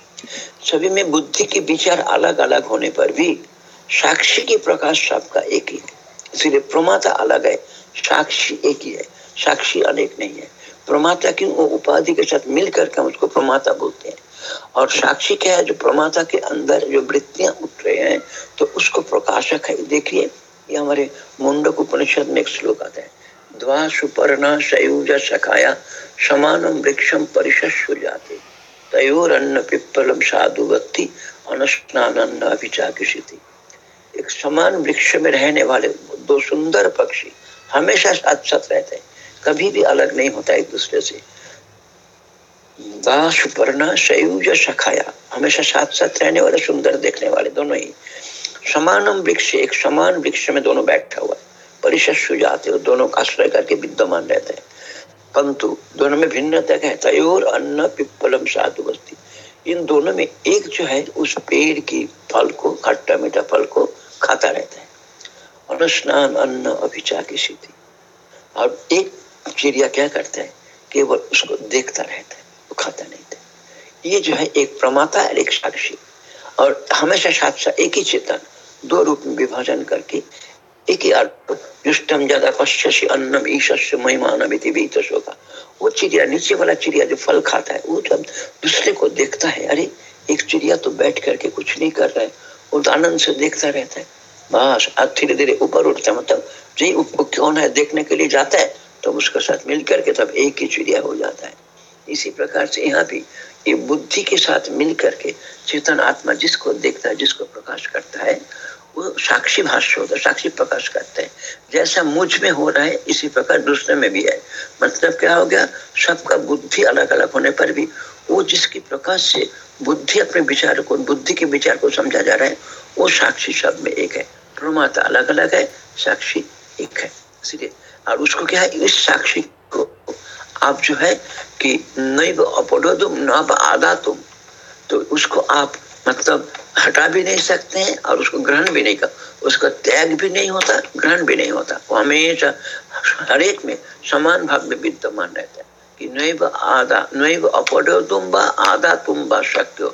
सभी में बुद्धि के विचार अलग अलग होने पर भी साक्षी की प्रकाश सबका एक ही है। इसलिए प्रमाता अलग है, साक्षी एक ही है। साक्षी अनेक नहीं है। प्रमाता की वो उपाधि के साथ मिलकर के हम उसको प्रमाता बोलते हैं। और साक्षी क्या है, जो प्रमाता के अंदर जो वृत्तियाँ उठ रहे हैं तो उसको प्रकाशक है देखिए, ये हमारे मुंडक उपनिषद में एक श्लोक आता है। द्वा सुपर्णा सयुज सखाया समानम वृक्षम परिशस्व जाते। तयोर अन्न पिप्पलम साधुवत्ती अनुष्णान अभिचाकिशिति एक समान वृक्ष में रहने वाले दो सुंदर पक्षी हमेशा साथ साथ रहते हैं। कभी भी अलग नहीं होता एक दूसरे से। सुपर्णा सयुज सखाया हमेशा साथ साथ रहने वाले, सुंदर देखने वाले दोनों ही। समानम वृक्ष, एक समान वृक्ष में दोनों बैठा हुआ। परिशस्व जाते हो दोनों का आश्रय करके विद्यमान रहते हैं। परंतु दोनों में भिन्नता है? तयोर अन्न, पिप्पलम, साधु बस्ती इन दोनों में एक जो है, उस पेड़ की फल को, खट्टा मीठा फल को खाता रहता है। अनुस्नान, अन्न अभिचा की स्थिति। और एक चिड़िया क्या करता है? केवल उसको देखता रहता है। खाता नहीं था। ये जो है एक प्रमाता, और एक साक्षी। और हमेशा साथ एक ही चेतन, दो रूप में विभाजन करके एक ही अर्थ जुष्टम ज़्यादा पश्यसी अन्नम ईशस्य महिमान वो चिड़िया, नीचे वाला चिड़िया जो फल खाता है, वो जब दूसरे को देखता है, अरे, एक चिड़िया तो बैठ करके कुछ नहीं कर रहा है, वो तो आनंद से देखता रहता है। बस, अब धीरे धीरे ऊपर उठता है मतलब जी कौन है, देखने के लिए जाता है तो उसके साथ मिल करके तब एक ही चिड़िया हो जाता है। इसी प्रकार से यहाँ भी ये बुद्धि के साथ मिल करके चेतन आत्मा जिसको देखता है, जिसको प्रकाश करता है, वो साक्षी भाष्य होता है, साक्षी प्रकाश करते हैं। जैसा मुझमें हो रहा है, इसी प्रकार दूसरे में भी है। मतलब क्या हो गया? सबका बुद्धि अलग अलग होने पर भी वो जिसकी प्रकाश से बुद्धि अपने विचार को, बुद्धि के विचार को समझा जा रहा है, वो साक्षी सब में एक है। प्रमाता अलग अलग है, साक्षी एक है। इसलिए, और उसको क्या है? इस साक्षी आप जो है कि नहीं अपढ़ो तुम, न आधा तुम तो उसको आप मतलब हटा भी नहीं सकते हैं और उसको ग्रहण भी नहीं कर, उसका त्याग भी नहीं होता, ग्रहण भी नहीं होता। वो हमेशा हर एक में समान भाग में विद्यमान रहता है कि नैव आधा नैव अपढ़ो तुम आधा तुम बा शक्य।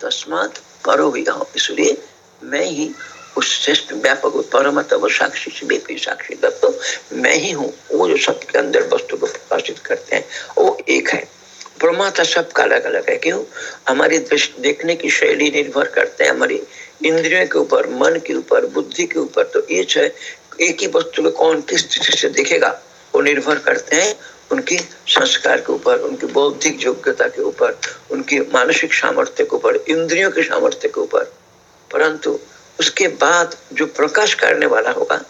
तस्मात करो भी इसलिए मैं ही उस श्रेष्ठ व्यापक परम तब साक्षी से भी साक्षी तत्व तो मैं ही हूँ। वो जो सबके अंदर वस्तु को प्रकाशित करते हैं, वो एक है। प्रमाता सबका अलग अलग है। क्यों? हमारी देखने की शैली निर्भर करते हैं। हमारी इंद्रियों के ऊपर, मन के ऊपर, बुद्धि के ऊपर तो ये है, एक ही वस्तु को कौन किस दृष्टि से देखेगा? वो निर्भर करते हैं उनकी संस्कार के ऊपर, उनकी बौद्धिक योग्यता के ऊपर, उनकी मानसिक सामर्थ्य के ऊपर, इंद्रियों के सामर्थ्य के ऊपर। परंतु उसके बाद जो प्रकाश करने वाला होगा,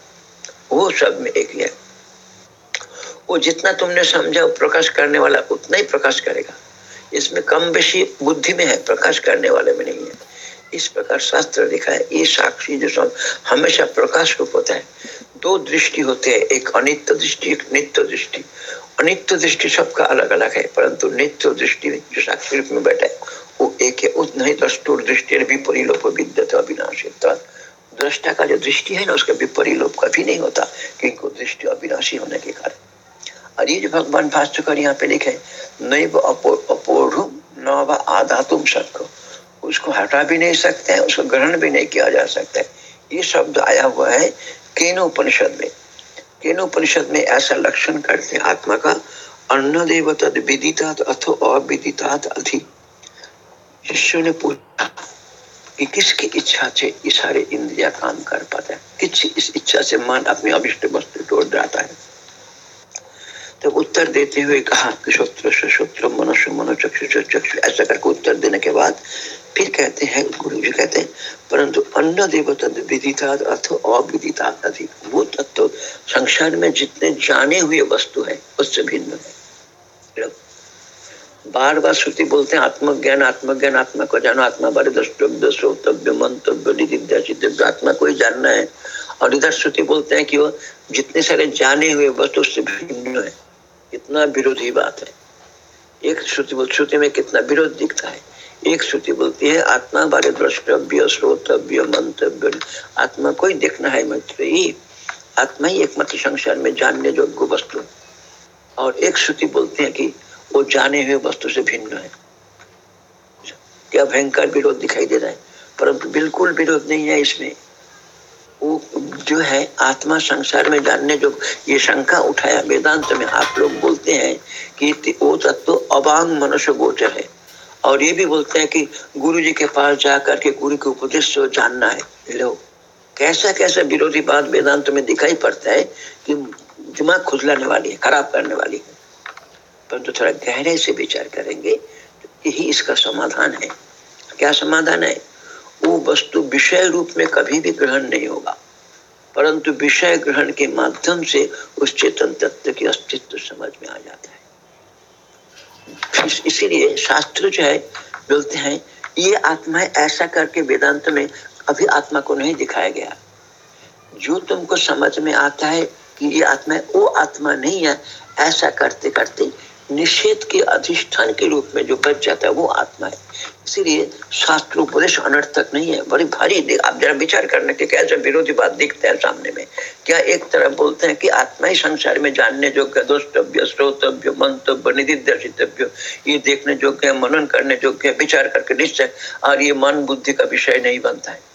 वो सब में एक ही है। वो जितना तुमने समझा प्रकाश करने वाला उतना ही प्रकाश करेगा। इसमें कम बेशी बुद्धि में है, प्रकाश करने वाले में नहीं है। इस प्रकार शास्त्र लिखा है, ये साक्षी जो सब हमेशा प्रकाश रूप होता है। दो दृष्टि होते हैं, एक अनित्य दृष्टि, एक नित्य दृष्टि। अनित्य दृष्टि सबका अलग अलग है, परंतु नित्य दृष्टि जो साक्षी रूप में बैठा है, वो एक है। उस नहीं दृष्टुर दृष्टि विपरीलोप, विद्यत, अविनाशी। दृष्टा का जो दृष्टि है ना, उसका विपरीलोप कभी नहीं होता क्योंकि दृष्टि अविनाशी होने के कारण। और ये जो भगवान भाष्यकर यहाँ पे लिखे नैव अपोढ़ न आधा तुम सबको उसको हटा भी नहीं सकते हैं, उसको ग्रहण भी नहीं किया जा सकता है। ये शब्द आया हुआ है केनो उपनिषद में, केनो उपनिषद में ऐसा लक्षण करते हैं, आत्मा का अन्न देव तद विदिता अथो अविदिता अधि। शिष्य ने पूछा कि किसकी इच्छा से ये सारे इंद्रिया काम कर पाता है? किस इस इच्छा से मन अपनी अभिष्ट वस्तु तोड़ जाता है? तो उत्तर देते हुए कहा, कि श्रोत्र श्रोत्र मनुष्य मनोचक्षु चक्षु ऐसा करके उत्तर देने के बाद फिर कहते हैं गुरु जी कहते हैं, परंतु अन्न देव तद विदिता अर्थ अविदिता वो तत्व संसार में जितने जाने हुए वस्तु है, उससे भिन्न है। बार बार श्रुति बोलते हैं, आत्मज्ञान आत्मज्ञान, आत्मा को जानो, आत्मा बारे द्रष्टव्य, श्रोतव्य, मंतव्य निधिध्या आत्मा को ही जानना है। और इधर श्रुति बोलते हैं कि वो जितने सारे जाने हुए वस्तु, उससे भिन्न है। कितना विरोधी बात है। एक श्रुति बोल, श्रुति में कितना विरोध दिखता है। एक श्रुति बोलती है, आत्मा बारे द्रष्टव्य, श्रोतव्य, मंतव्य, आत्मा को ही देखना है मित्र ही आत्मा ही एकमात्र संसार में जानने योग्य वस्तु और एक श्रुति बोलते हैं कि वो जाने हुए वस्तु से भिन्न है। क्या भयंकर विरोध दिखाई दे रहा है? परंतु बिल्कुल विरोध नहीं है इसमें। वो जो है, आत्मा संसार में जानने जो ये शंका उठाया, वेदांत में आप लोग बोलते हैं कि वो तत्व अबांग मनुष्य गोचर है। और ये भी बोलते हैं कि गुरु जी के पास जाकर के गुरु के उपदेश से जानना है, लो कैसा कैसा विरोधी बात वेदांत में दिखाई पड़ता है कि दिमाग खुजलाने वाली है, खराब करने वाली है। परंतु तो थोड़ा गहरे से विचार करेंगे तो यही इसका समाधान है। क्या समाधान है? वो वस्तु विषय रूप में कभी भी ग्रहण नहीं होगा। परंतु विषय ग्रहण के माध्यम से उस चेतन तत्व की अस्तित्व समझ में आ जाता है। इसीलिए शास्त्र जो है, बोलते हैं, ये आत्मा है, ऐसा करके वेदांत में अभी आत्मा को नहीं दिखाया गया। जो तुमको समझ में आता है कि ये आत्मा है, वो आत्मा नहीं है, ऐसा करते करते निषेध के अधिष्ठान के रूप में जो बच जाता है वो आत्मा है। इसीलिए शास्त्र उपदेश अनर्थक नहीं है बड़ी भारी आप जरा विचार करने के कैसे विरोधी बात दिखते हैं सामने में। क्या एक तरफ़ बोलते हैं कि आत्मा ही संसार में जानने योग्य दोस्तव्य श्रोतव्य मंतव्य निधिदर्शितव्य ये देखने योग्य है मनन करने योग्य है विचार करके निश्चय और ये मन बुद्धि का विषय नहीं बनता है।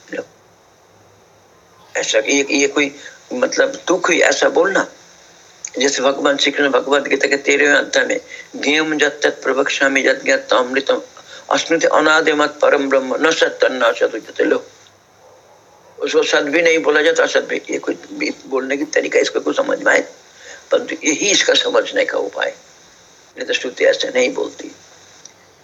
ऐसा ये, ये कोई मतलब दुख ऐसा बोलना जैसे भगवान श्री कृष्ण भगवद गीता के तेरहवें अध्याय में गेम जत प्रवक्षा में जत अमृतम अस्मृत अनादि मत परम ब्रह्म, न सत्य न सत लो। उसको सद भी नहीं बोला जाता असत भी, ये कोई बोलने की तरीका, इसको कुछ समझ में आए? परंतु यही इसका समझने का उपाय। नहीं तो श्रुति ऐसे नहीं बोलती।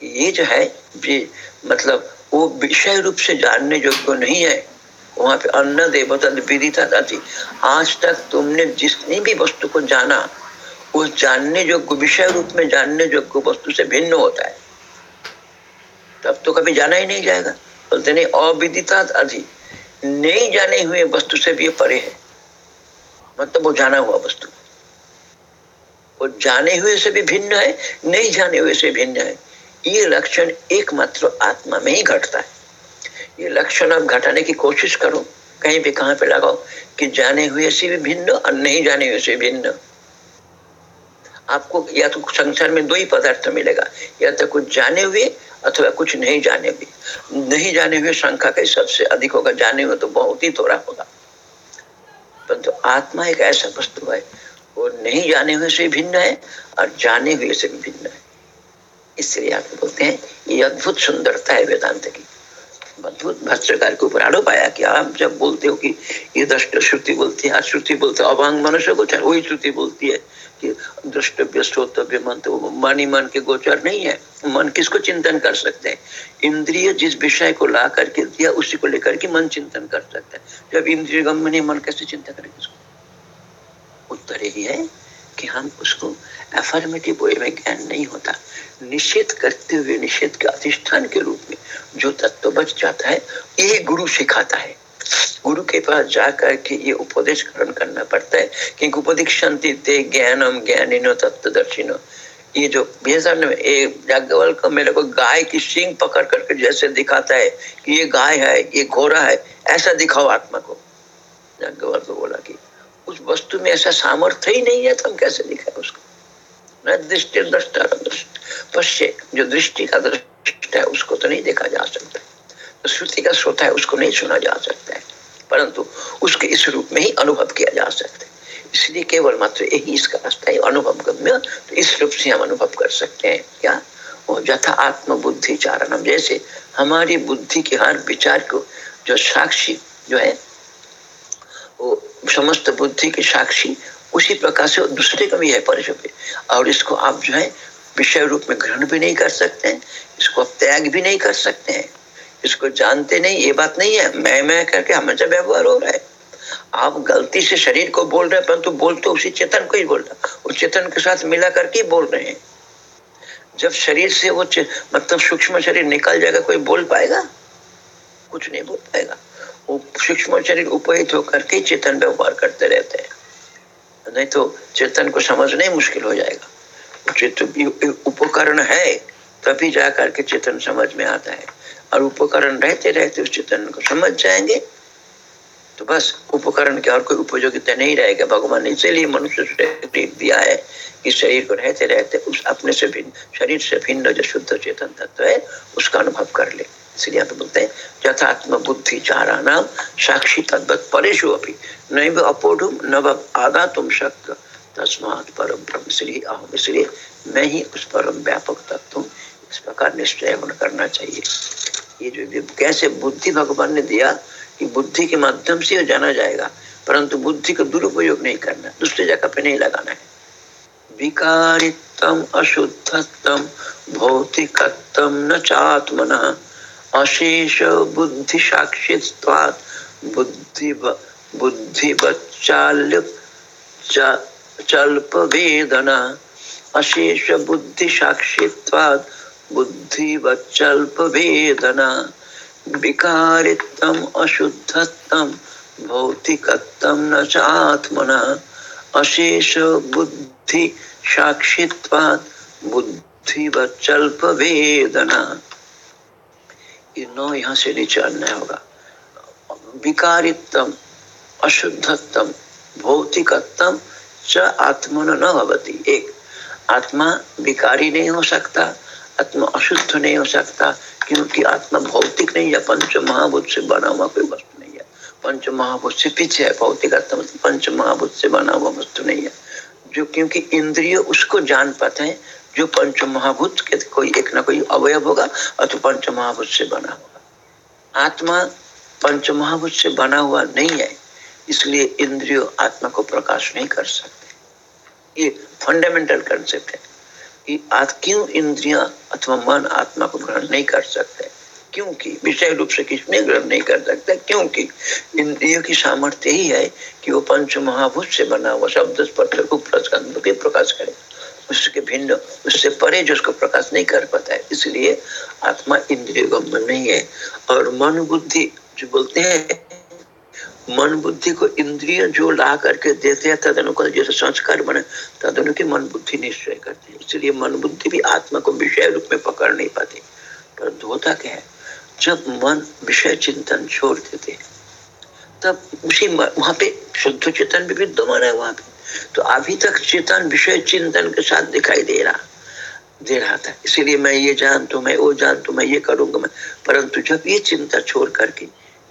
ये जो है, ये मतलब वो विषय रूप से जानने योग्य नहीं है। वहाँ पे अन्न देवता विदिता थी आज तक तुमने जितनी भी वस्तु को जाना, उस जानने योग्य विषय रूप में जानने योग्य वस्तु से भिन्न होता है। तब तो कभी जाना ही नहीं जाएगा। बोलते नहीं, अविदिता अधि। नहीं जाने हुए वस्तु से भी परे है। मतलब वो जाना हुआ वस्तु। वो जाने हुए से भी भिन्न है, नहीं जाने हुए से भिन्न है। ये लक्षण एकमात्र आत्मा में ही घटता है। ये लक्षण आप घटाने की कोशिश करो। कहीं भी कहाँ पे लगाओ कि जाने हुए से भी भिन्न और नहीं जाने हुए से भिन्न। आपको या तो संसार में दो ही पदार्थ मिलेगा। या तो कुछ जाने हुए अथवा कुछ नहीं जाने हुए। नहीं जाने हुए संख्या का सबसे अधिक होगा। जाने हुए तो बहुत ही थोड़ा होगा। परंतु तो आत्मा एक ऐसा वस्तु है, वो नहीं जाने हुए से भिन्न है और जाने हुए से भी भिन्न है। इसलिए आप बोलते हैं, ये अद्भुत सुंदरता है वेदांत की। भाष्यकार के ऊपर आरोप आया कि आप जब बोलते हो कि ये दृष्ट श्रुति बोलती है श्रुति बोलते अभांग मनुष्य गोचर, वही श्रुति बोलती है कि द्रष्टव्य श्रोतव्य मन तो मन ही मन के गोचर नहीं है। मन किसको चिंतन कर सकते हैं? इंद्रिय जिस विषय को ला करके दिया, उसी को लेकर के मन चिंतन कर सकता है। जब इंद्रिय गम नहीं, मन कैसे चिंता करेंगे उसको उत्तर यही है कि हम उसको एफर्मेटिव वे में ज्ञान नहीं होता। निषेध करते हुए, निषेध के अधिष्ठान के रूप में जो तत्व बच जाता है, ये गुरु सिखाता है। गुरु के पास जाकर के ये उपदेश ग्रहण करना पड़ता है क्योंकि उपदीक्षांति ते ज्ञानम ज्ञानिनो तत्वदर्शिनो। ये जो भेजन जागवल को मेरे को गाय की सिंग पकड़ करके जैसे दिखाता है कि ये गाय है, ये घोड़ा है, ऐसा दिखाओ आत्मा को। जागवल को बोला कि उस वस्तु में ऐसा सामर्थ्य ही नहीं है तो हम कैसे दिखाए उसको? न दृष्टि दृष्टा पश्य, जो दृष्टि का दृष्ट है, उसको तो नहीं देखा जा सकता। तो श्रुति का श्रोता है, उसको नहीं सुना जा सकता है। परंतु उसके इस रूप में ही अनुभव किया जा सकता है। इसलिए केवल मात्र यही इसका रास्ता है, अनुभव गम्य। तो इस रूप से हम अनुभव कर सकते हैं। क्या? वो यथा आत्म बुद्धि चारणम। जैसे हमारी बुद्धि के हर विचार को, जो साक्षी जो है समस्त बुद्धि के साक्षी उसी प्रकार से दूसरे का भी है परिशुभ और इसको आप जो है विषय रूप में ग्रहण भी नहीं कर सकते हैं इसको आप त्याग भी नहीं कर सकते हैं। इसको जानते नहीं, ये बात नहीं है। मैं मैं करके हमेशा व्यवहार हो रहा है। आप गलती से शरीर को बोल रहे हैं, परंतु बोल तो उसी चेतन को ही बोल रहा उस चेतन के साथ मिला करके बोल रहे हैं। जब शरीर से वो मतलब सूक्ष्म शरीर निकल जाएगा, कोई बोल पाएगा? कुछ नहीं बोल पाएगा। सूक्ष्म शरीर उपहित होकर के चेतन व्यवहार करते रहते हैं। नहीं तो चेतन को समझना ही मुश्किल हो जाएगा। चेतन उपकरण है, तभी जा करके चेतन समझ में आता है। और उपकरण रहते रहते उस चेतन को समझ जाएँगे। तो बस उपकरण के और कोई उपयोगिता नहीं रहेगा। भगवान ने इसीलिए मनुष्य दिया है कि शरीर को रहते रहते उस अपने से भिन्न शरीर से भिन्न जो शुद्ध चेतन तत्व है, उसका अनुभव कर ले। इसलिए आप बोलते हैं यथात्म बुद्धि चारा नाम साक्षी तद्वत परेशु अभी नहीं अपोढ़ न आगा तुम शक्त तस्मात परम ब्रह्म इसलिए अहम इसलिए मैं ही उस परम व्यापक तत्व इस प्रकार निश्चय करना चाहिए। ये जो कैसे बुद्धि भगवान ने दिया कि बुद्धि के माध्यम से जाना जाएगा, परंतु बुद्धि का दुरुपयोग नहीं करना, दूसरे जगह पे नहीं लगाना है। विकारितम अशुद्धतम भौतिकतम न चात्मन। अशेष बुद्धि साक्षी बुद्धि बुद्धि बच्चाल्य चल्प वेदना अशेष बुद्धि साक्षी बुद्धि वल्प वेदना विकारितम अशुद्धतम भौतिकतम न चात्मना। अशेष बुद्धि साक्षित्वाद बुद्धि वल्प वेदना नौ यहाँ से नीचे अन्य होगा। विकारितम अशुद्धतम भौतिकतम च आत्मन न भवती। एक, आत्मा विकारी नहीं हो सकता, आत्मा अशुद्ध नहीं हो सकता, क्योंकि आत्मा भौतिक नहीं है पंच महाभूत से बना हुआ कोई वस्तु नहीं है। पंच महाभूत से पीछे है भौतिक आत्मा पंच महाभूत से बना हुआ वस्तु नहीं है। जो क्योंकि इंद्रिय उसको जान पाते हैं जो पंच महाभूत के कोई एक ना कोई अवयव होगा अथवा पंच महाभूत से बना होगा आत्मा पंच महाभूत से बना हुआ नहीं है, इसलिए इंद्रियो आत्मा को प्रकाश नहीं कर सकते। ये फंडामेंटल कंसेप्ट है कि आज क्यों इंद्रिया अथवा मन आत्मा को ग्रहण नहीं कर सकते? क्योंकि विषय रूप से किसने ग्रहण नहीं कर सकते? क्योंकि इंद्रियों की सामर्थ्य ही है कि वो पंच महाभूत से बना हुआ शब्द स्पर्श को प्रकाश करे। उसके भिन्न, उससे परे जो उसको प्रकाश नहीं कर पाता है। इसलिए आत्मा इंद्रिय गम्य नहीं है। और मन बुद्धि जो बोलते हैं, मन बुद्धि को इंद्रिय जो ला करके देते हैं, तदनुकूल जैसे संस्कार बने तदनु की मन बुद्धि निश्चय करते हैं। इसलिए मन बुद्धि भी आत्मा को विषय रूप में पकड़ नहीं पाती। पर होता क्या है? जब मन विषय चिंतन छोड़ देते हैं, तब उसी वहाँ पे शुद्ध चेतन भी विद्यमान है वहाँ पे। तो अभी तक चेतन विषय चिंतन के साथ दिखाई दे रहा दे रहा था। इसीलिए मैं ये जान तो मैं वो जान तो मैं ये करूँगा मैं। परंतु जब ये चिंता छोड़ करके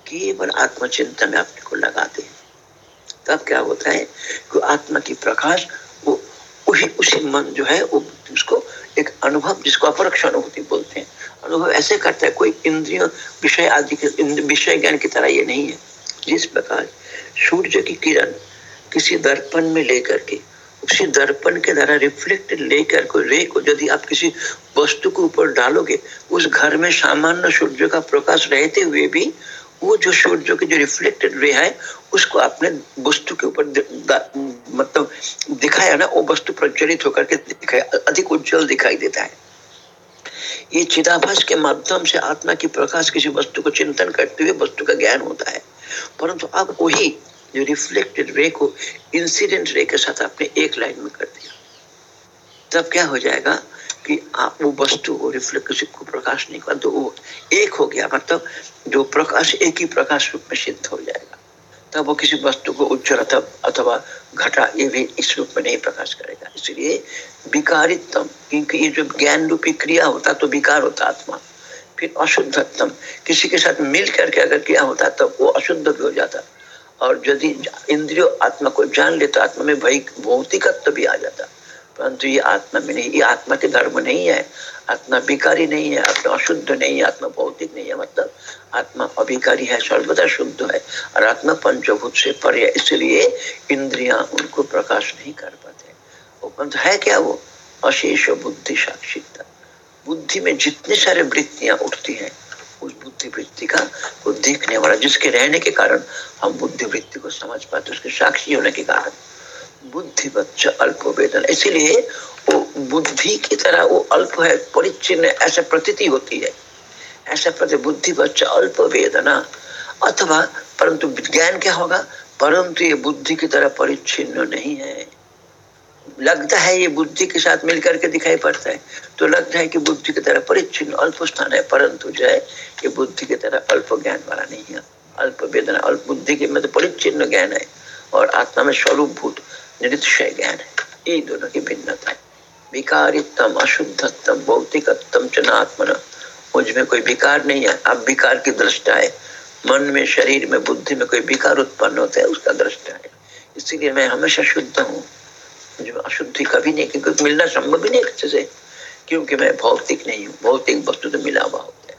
केवल आत्मचिंतन में अपने को लगाते हैं, तब क्या होता है कि आत्मा की प्रकाश, वो उसी उसी मन जो है, वो उसको एक अनुभव, जिसको अपरक्ष अनुभूति बोलते हैं। अनुभव ऐसे करता है, कोई इंद्रिय, विषय आदि के, विषय ज्ञान की तरह ये नहीं है। जिस प्रकार सूर्य की किरण किसी दर्पण में लेकर के, उसी दर्पण के द्वारा रिफ्लेक्ट लेकर को रे को यदि आप किसी वस्तु के ऊपर डालोगे, उस घर में सामान्य सूर्य का प्रकाश रहते हुए भी, वो जो सूर्य की जो रिफ्लेक्टेड रे है, उसको आपने वस्तु के ऊपर मतलब दिखाया ना, वो वस्तु प्रज्वलित होकर के दिखाया, अधिक उज्जवल दिखाई देता है। ये चिदाभास के माध्यम से आत्मा की प्रकाश किसी वस्तु को चिंतन करते हुए वस्तु का ज्ञान होता है। परंतु आप वही जो रिफ्लेक्टेड रे को इंसिडेंट रे के साथ आपने एक लाइन में कर दिया। तब क्या हो जाएगा कि आप वो वस्तु वो रिफ्लेक्ट को प्रकाश नहीं कर तो वो एक हो गया मतलब जो प्रकाश एक ही प्रकाश रूप में सिद्ध हो जाएगा। तब वो किसी वस्तु को उज्जवल अथवा घटा, ये भी इस रूप में नहीं प्रकाश करेगा। इसलिए विकारितम, क्योंकि ये जो ज्ञान रूपी क्रिया होता तो विकार होता आत्मा। फिर अशुद्धतम किसी के साथ मिल करके अगर क्रिया होता तब तो वो अशुद्ध भी हो जाता। और यदि इंद्रियो आत्मा को जान लेता आत्मा में भय, भौतिकत्व भी आ जाता। परंतु ये आत्मा में नहीं, ये आत्मा के धर्म नहीं है। आत्मा विकारी नहीं है, आत्मा अशुद्ध नहीं है, आत्मा भौतिक नहीं है। मतलब आत्मा अभिकारी है, सर्वदा शुद्ध है और आत्मा पंचभूत से परे है। इसलिए इंद्रिया उनको प्रकाश नहीं कर पाते है। क्या वो? अशेष बुद्धि साक्षिता बुद्धि में जितने सारे वृत्तियाँ उठती हैं उस बुद्धि वृत्ति का, को देखने वाला, जिसके रहने के कारण हम बुद्धि वृत्ति को समझ पाते, उसके साक्षी होने के कारण। बुद्धि बच्चा अल्प वेदन। इसीलिए वो बुद्धि की तरह वो अल्प है परिचिन ऐसा प्रतीति होती है। ऐसा प्रति बुद्धि बच्चा अल्प वेदना। अथवा, परंतु विज्ञान क्या होगा? परंतु ये बुद्धि की तरह परिच्छिन्न नहीं है। लगता है ये बुद्धि के साथ मिलकर के दिखाई पड़ता है। तो लगता है कि बुद्धि की तरह परिच्छिन्न, अल्प स्थान है, परंतु जो है, ये बुद्धि की तरह अल्प ज्ञान वाला नहीं है। अल्प वेदना, अल्प बुद्धि के मतलब परिच्छिन्न ज्ञान है और आत्मा में स्वरूप भूत निरुत्षय ज्ञान है। ये दोनों की भिन्नता है। विकारितम अशुद्धतम भौतिकतम चनात्मन मुझमें कोई विकार नहीं है, अब विकार की दृष्टा है। मन में, शरीर में, बुद्धि में कोई विकार उत्पन्न होता है, उसका दृष्टा है। इसीलिए मैं हमेशा शुद्ध हूँ। मुझे अशुद्धि कभी नहीं, क्योंकि मिलना संभव ही नहीं अच्छे से। क्योंकि मैं भौतिक नहीं हूँ, भौतिक वस्तु तो मिला हुआ होता है।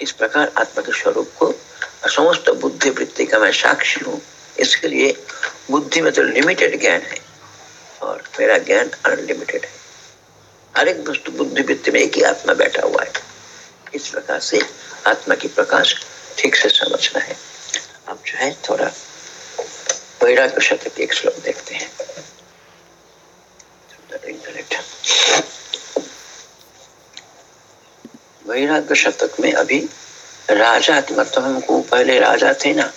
इस प्रकार आत्मा के स्वरूप को समस्त बुद्धि वृत्ति का मैं साक्षी हूँ। इसके लिए बुद्धि में तो लिमिटेड ज्ञान है और मेरा ज्ञान अनलिमिटेड है। हर एक वस्तु बुद्धि वृत्ति में एक ही आत्मा बैठा हुआ है। इस प्रकार से आत्मा की प्रकाश ठीक से समझना है। अब जो है थोड़ा वैराग्य शतक एक श्लोक देखते हैं। वैराग्य शतक में अभी राजा मतलब हमको पहले राजा थे ना,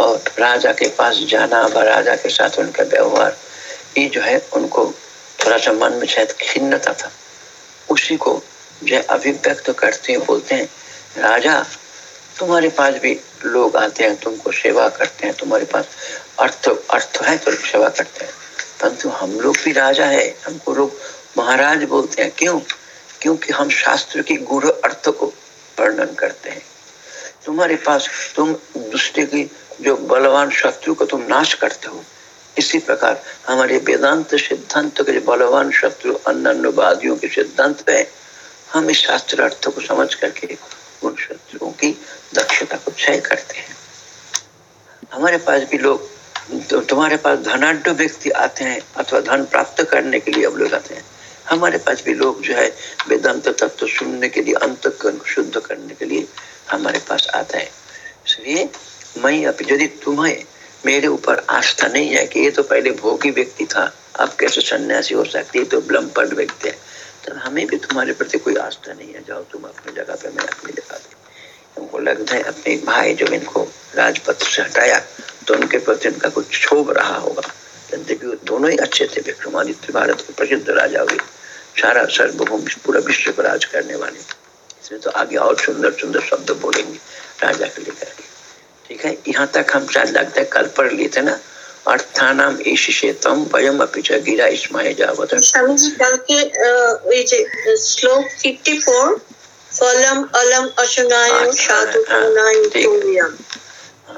और राजा के पास जाना अब राजा के साथ उनका व्यवहार, ये जो है उनको थोड़ा सा मन में शायद खिन्नता था। उसी को जो अभिव्यक्त तो करते हैं, बोलते हैं, राजा, तुम्हारे पास भी लोग आते हैं, तुमको सेवा करते हैं, तुम्हारे पास अर्थ अर्थ है तो सेवा करते हैं। परंतु हम लोग भी राजा है। हमको लोग महाराज बोलते हैं। क्यों? क्योंकि हम शास्त्र की गुरु अर्थ को वर्णन करते हैं। तुम्हारे पास तुम दूसरे की जो बलवान शत्रु को तुम नाश करते हो, इसी प्रकार हमारे वेदांत सिद्धांत के जो बलवान शत्रु अन्य वादियों के सिद्धांत है, हम इस शास्त्र अर्थ को समझ करके उन शत्रुओं की दक्षता को क्षय करते हैं। हमारे पास भी लोग तो तुम्हारे पास धनाढ़ व्यक्ति आते हैं अथवा धन प्राप्त करने के लिए अब लोग आते हैं। हमारे पास भी लोग जो है वेदांत तत्व सुनने के लिए, अंत शुद्ध करने के लिए हमारे पास आता है। इसलिए मैं अब यदि तुम्हें मेरे ऊपर आस्था नहीं है कि ये तो पहले भोगी व्यक्ति था, अब कैसे सन्यासी हो सकती है? तो ब्लम्पड व्यक्ति है। तो हमें भी तुम्हारे प्रति कोई आस्था नहीं है। जाओ तुम अपनी जगह पे, मैं अपनी जगह पे। उनको लगता है अपने भाई जो इनको राजपथ से हटाया तो उनके प्रति उनका कुछ क्षोभ रहा होगा। दोनों ही अच्छे थे विक्रमादित्य भारत के प्रसिद्ध राजा हुए। सारा सर्वभूम पूरा विश्व पर राज करने वाले। इसमें तो आगे और सुंदर सुंदर शब्द बोलेंगे राजा के लेकर ठीक है? यहाँ तक हम शायद लगता है कल पढ़ लिए थे ना? अर्थानाम ईश वयम अपि च गिरा इसमाय जावत। स्वामी जी कल फलम अलम अशनायो अच्छा, साधु हाँ, हाँ,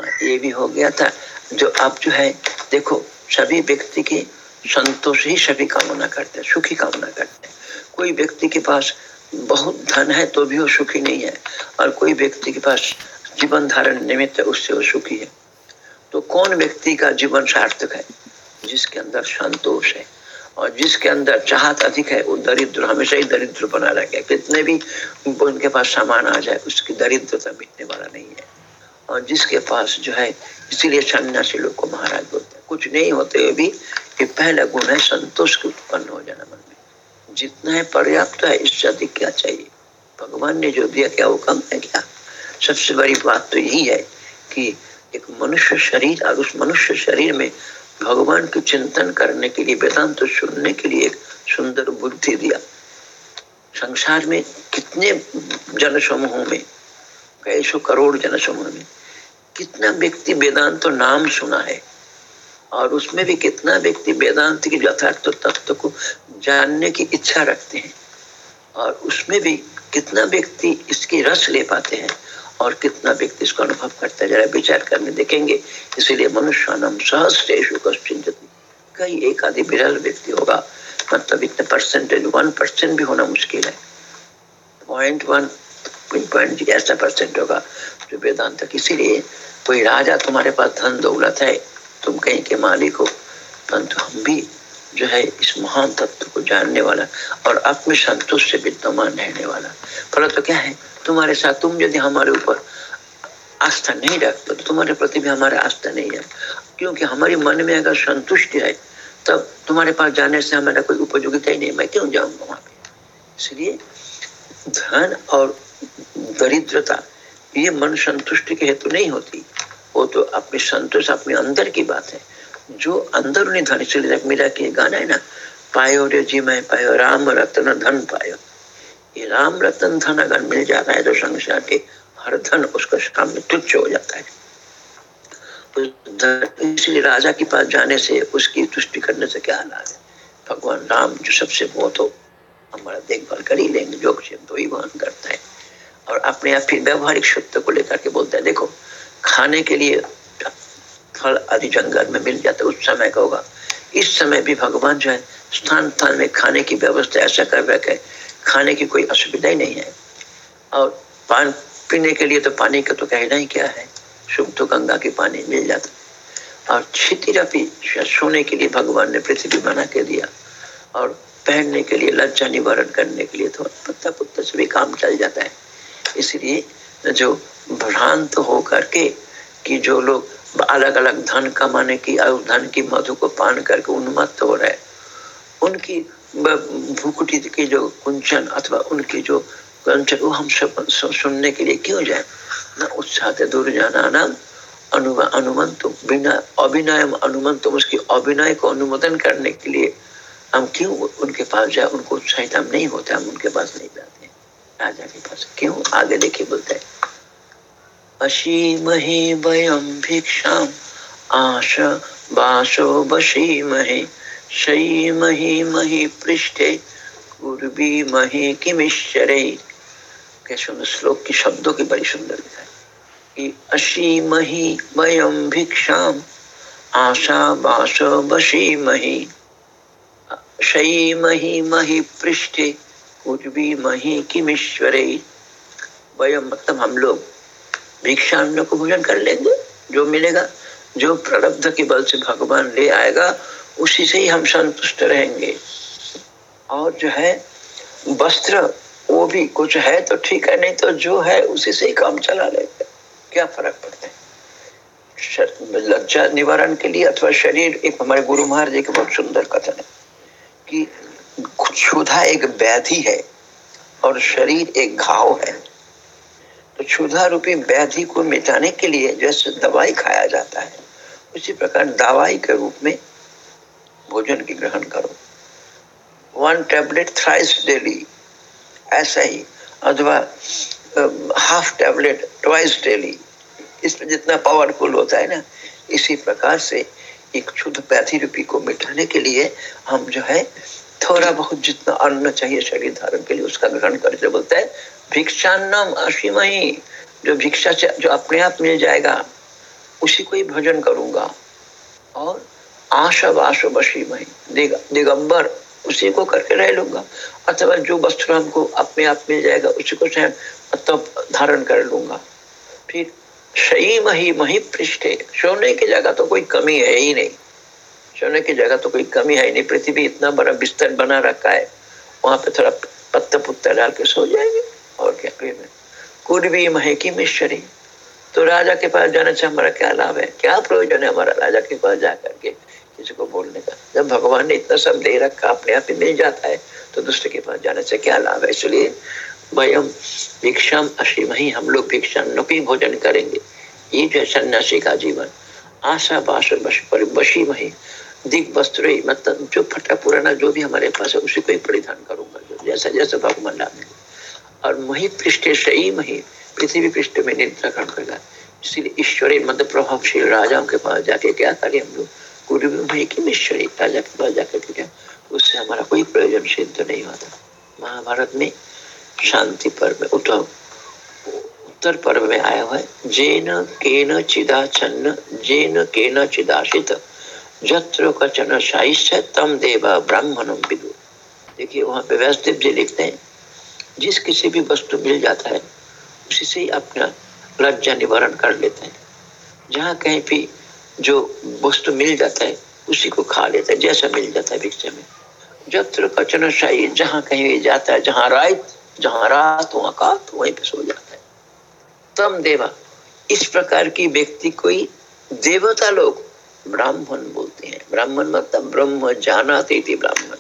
ये भी हो गया था, जो अब जो है, देखो, सभी व्यक्ति के संतोष ही सभी कामना करते हैं, सुखी कामना करते हैं। कोई व्यक्ति के पास बहुत धन है तो भी वो सुखी नहीं है। और कोई व्यक्ति के पास जीवन धारण निमित्त उससे वो सुखी है। तो कौन व्यक्ति का जीवन सार्थक है? जिसके अंदर संतोष है। और जिसके अंदर चाहत अधिक है, वो दरिद्र, हमेशा ही दरिद्र बना रहेगा कितने भी उनके पास सामान आ जाए, उसकी दरिद्रता मिटने वाला नहीं है। और जिसके पास जो है, इसीलिए सन्यासी लोग को महाराज बोलते हैं। कुछ नहीं होते हुए भी ये पहला गुण है संतोष के उत्पन्न हो जाना मन में। जितना है पर्याप्त है, इससे अधिक क्या चाहिए? भगवान ने जो दिया क्या, वो कम है क्या? सबसे बड़ी बात तो यही है कि एक मनुष्य शरीर और उस मनुष्य शरीर में भगवान के चिंतन करने के लिए, वेदांत तो सुनने के लिए एक सुंदर बुद्धि दिया। संसार में कितने जन समूहों में सौ करोड़ जन समूह में। कितना व्यक्ति वेदांत तो नाम सुना है। और उसमें भी कितना व्यक्ति वेदांत के यथार्थ तत्व को जानने की इच्छा रखते हैं। और उसमें भी कितना व्यक्ति इसकी रस ले पाते हैं और कितना व्यक्ति इसको अनुभव करता है। जरा विचार करने देखेंगे। इसीलिए मनुष्य नाम सहस्रेशु कई एक आदि विरल व्यक्ति होगा। मतलब इतने परसेंटेज वन परसेंट भी होना मुश्किल है। पॉइंट वन पॉइंट ऐसा परसेंट होगा। जो वेदांत इसीलिए कोई राजा तुम्हारे पास धन दौलत है, तुम कहीं के मालिक हो। परंतु हम भी जो है, इस महान तत्व को जानने वाला और आत्म संतोष से विद्यमान रहने वाला। फल तो क्या है? तुम्हारे साथ तुम यदि हमारे ऊपर आस्था नहीं रखते तो तुम्हारे प्रति भी हमारा आस्था नहीं है। क्योंकि हमारे मन में अगर संतुष्टि है, तब तुम्हारे पास जाने से हमारा कोई उपयोगिता ही नहीं मैं क्यों जाऊँगा वहाँ पे? इसलिए धन और दरिद्रता, ये मन संतुष्टि के हेतु नहीं होती। वो तो अपनी संतोष अपने अंदर की बात है। जो अंदर उन्हें धन इसलिए मेरा के गाना है ना? पायो रे जी मैं पायो, राम रतन धन पायो। ये राम रतन धन अगर मिल जाता है तो संसार के हर धन उसका सामने तुच्छ हो जाता है। इसलिए राजा के पास जाने से उसकी तुष्टि करने से क्या लाभ है? भगवान राम जो सबसे बहुत हो, हमारा देखभाल कर ही लेंगे, जो तो ही वहन करता है। और अपने आप फिर व्यवहारिक सत्य को लेकर के बोलता है, देखो, खाने के लिए फल आदि जंगल में मिल जाता उस समय का होगा। इस समय भी भगवान जो है स्थान स्थान में खाने की व्यवस्था ऐसा कर रखे खाने की कोई असुविधा ही नहीं है। और पान पीने के लिए तो पानी का तो कहना ही क्या है? शुभ तो गंगा के पानी मिल जाता और क्षितिरपी सोने के लिए भगवान ने पृथ्वी बना के दिया। और पहनने के लिए, लज्जा निवारण करने के लिए तो पत्ता पुत्ता से भी काम चल जाता है। इसलिए जो भ्रांत हो करके कि जो लोग अलग अलग धन कमाने की और धन की मधु को पान करके उन्मत्त हो रहे उनकी भूकुटी की जो कुंचन अथवा उनकी जो कंचन, वो हम सब सुनने के लिए क्यों जाए? न उत्साह दूर जाना नाम अनुमंत, बिना, अभिनय, अनुमंत, उसकी अभिनय को अनुमोदन करने के लिए हम क्यों उनके पास जाए? उनको उत्साहित हम नहीं होते, हम उनके पास नहीं जाते। राजा के पास, क्यों? आगे देखिए बोलते हैं। अशीमहे वयं भिक्षाम् आश महि पृष्ठे कुर्वीमहे किमिश्चरे। श्लोक की शब्दों की बड़ी सुंदर है कि अशीमहि वयं भिक्षाम आशा वासो वशीमहि। शयीमहि महि पृष्ठे कुर्वीमहि किमिश्वरे वयम मतलब हम लोग भिक्षान्न को भोजन कर लेंगे, जो मिलेगा, जो प्रारब्ध के बल से भगवान ले आएगा, उसी से ही हम संतुष्ट रहेंगे। और जो है, वस्त्र, वो भी कुछ है तो ठीक है, नहीं तो जो है, उसी से ही काम चला लेंगे। क्या फ़र्क पड़ता है? लज्जा निवारण के लिए अथवा शरीर, एक हमारे गुरु महाराज जी का बहुत सुंदर कथन है कि क्षुधा एक व्याधि है और शरीर एक घाव है। तो क्षुधा रूपी व्याधि को मिटाने के लिए जैसे दवाई खाया जाता है, उसी प्रकार दवाई के रूप में भोजन की ग्रहण करो। वन टेबलेट थ्राइस डेली ऐसा ही, अथवा हाफ़ टेबलेट ट्वाइस डेली इसमें जितना पावरफुल होता है ना, इसी प्रकार से एक शुद्ध व्याधि रूपी को मिटाने के लिए हम जो है थोड़ा बहुत जितना अन्न चाहिए शरीर धारण के लिए, उसका ग्रहण करके बोलता है, भिक्षान्नम असीमही जो भिक्षा जो अपने आप मिल जाएगा, उसी को ही भजन करूँगा। और आशा वाश मही दिगंबर, उसी को करके रह लूँगा। अथवा जो वस्त्र हमको अपने आप मिल जाएगा, उसी को शायद तब धारण कर लूँगा। फिर सही मही मही पृष्ठे। सोने की जगह तो कोई कमी है ही नहीं। सोने की जगह तो कोई कमी है नहीं। पृथ्वी इतना बड़ा बिस्तर बना रखा है, वहाँ पे थोड़ा पत्ता पुत्ता डाल के सो जाएँगे। और क्या प्रेम है कुर्वी महेकी मिश्री। तो राजा के पास जाने से हमारा क्या लाभ है? क्या प्रयोजन है हमारा राजा के पास जा करके किसी को बोलने का? जब भगवान ने इतना सब दे रखा, अपने आप ही मिल जाता है तो दूसरे के पास जाने से क्या लाभ है? इसलिए वयम भिक्षाम असीम ही हम लोग भिक्षा नुपी भोजन करेंगे। ये जो है सन्यासी का जीवन आशा बाश मही। दिग वस्त्र मतलब जो फटा पुराना जो भी हमारे पास है, उसी को ही परिधान करूँगा। जैसा जैसा भगवान डालेंगे और मही पृष्ठ सही मही, पृथ्वी पृष्ठ में निद्रा ग्रहण करेगा इसलिए ईश्वरी मतलब प्रभावशील राजाओं के पास जाके क्या करें हम लोग? गुरु मही की ईश्वरी राजा के पास जाकर क्या? उससे हमारा कोई प्रयोजन सिद्ध नहीं होता। महाभारत में शांति पर्व उद्धव उत्तर पर्व में आया हुआ है, जेन केन चिदा छन्न जेन केन चिदाशित। जत्र कचन तम देव ब्राह्मणम विदु देखिए, वहाँ पे व्यासदेव जी लिखते हैं, जिस किसी भी वस्तु मिल जाता है, उसी से ही अपना लज्जा निवारण कर लेते हैं। जहाँ कहीं भी जो वस्तु मिल जाता है, उसी को खा लेता है, जैसा मिल जाता है भिक्षा में। जत्र कचन शाही, जहाँ कहीं भी जाता है, जहाँ रात जहाँ रात, वहाँ का तो वहीं पे सो जाता है। तम देवा, इस प्रकार की व्यक्ति कोई देवता लोग ब्राह्मण बोलते हैं। ब्राह्मण मतलब ब्रह्म जानाते थी ब्राह्मण।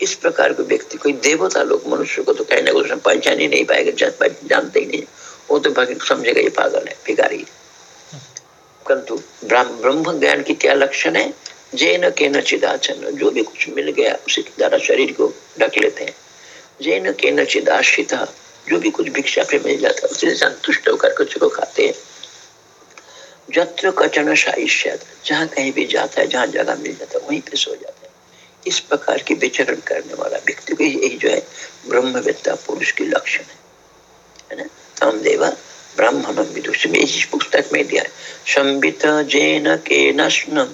इस प्रकार के व्यक्ति, कोई देवता लोग, मनुष्य को तो कहने को पहचान ही नहीं पाएगा जानते ही नहीं। वो तो समझेगा, ये पागल है भिगारी परंतु ब्रह्म ज्ञान की क्या लक्षण है? जैन के न चिदाचन। जो भी कुछ मिल गया, उसी के द्वारा शरीर को ढक लेते हैं। जैन के न चिदाश्रित। जो भी कुछ भिक्षा पे मिल जाता है, उसे संतुष्ट होकर कुछ को खाते हैं। जत्र कचन साइश्यत जहाँ कहीं भी जाता है, जहाँ जगह मिल जाता है, वहीं पे सो जाता है। इस प्रकार की विचरण करने वाला व्यक्ति को यही जो है, ब्रह्मवेत्ता पुरुष की लक्षण है। ना? तम देवा ब्राह्मणम में इस पुस्तक में दिया है। संबित जैन के नश्नम,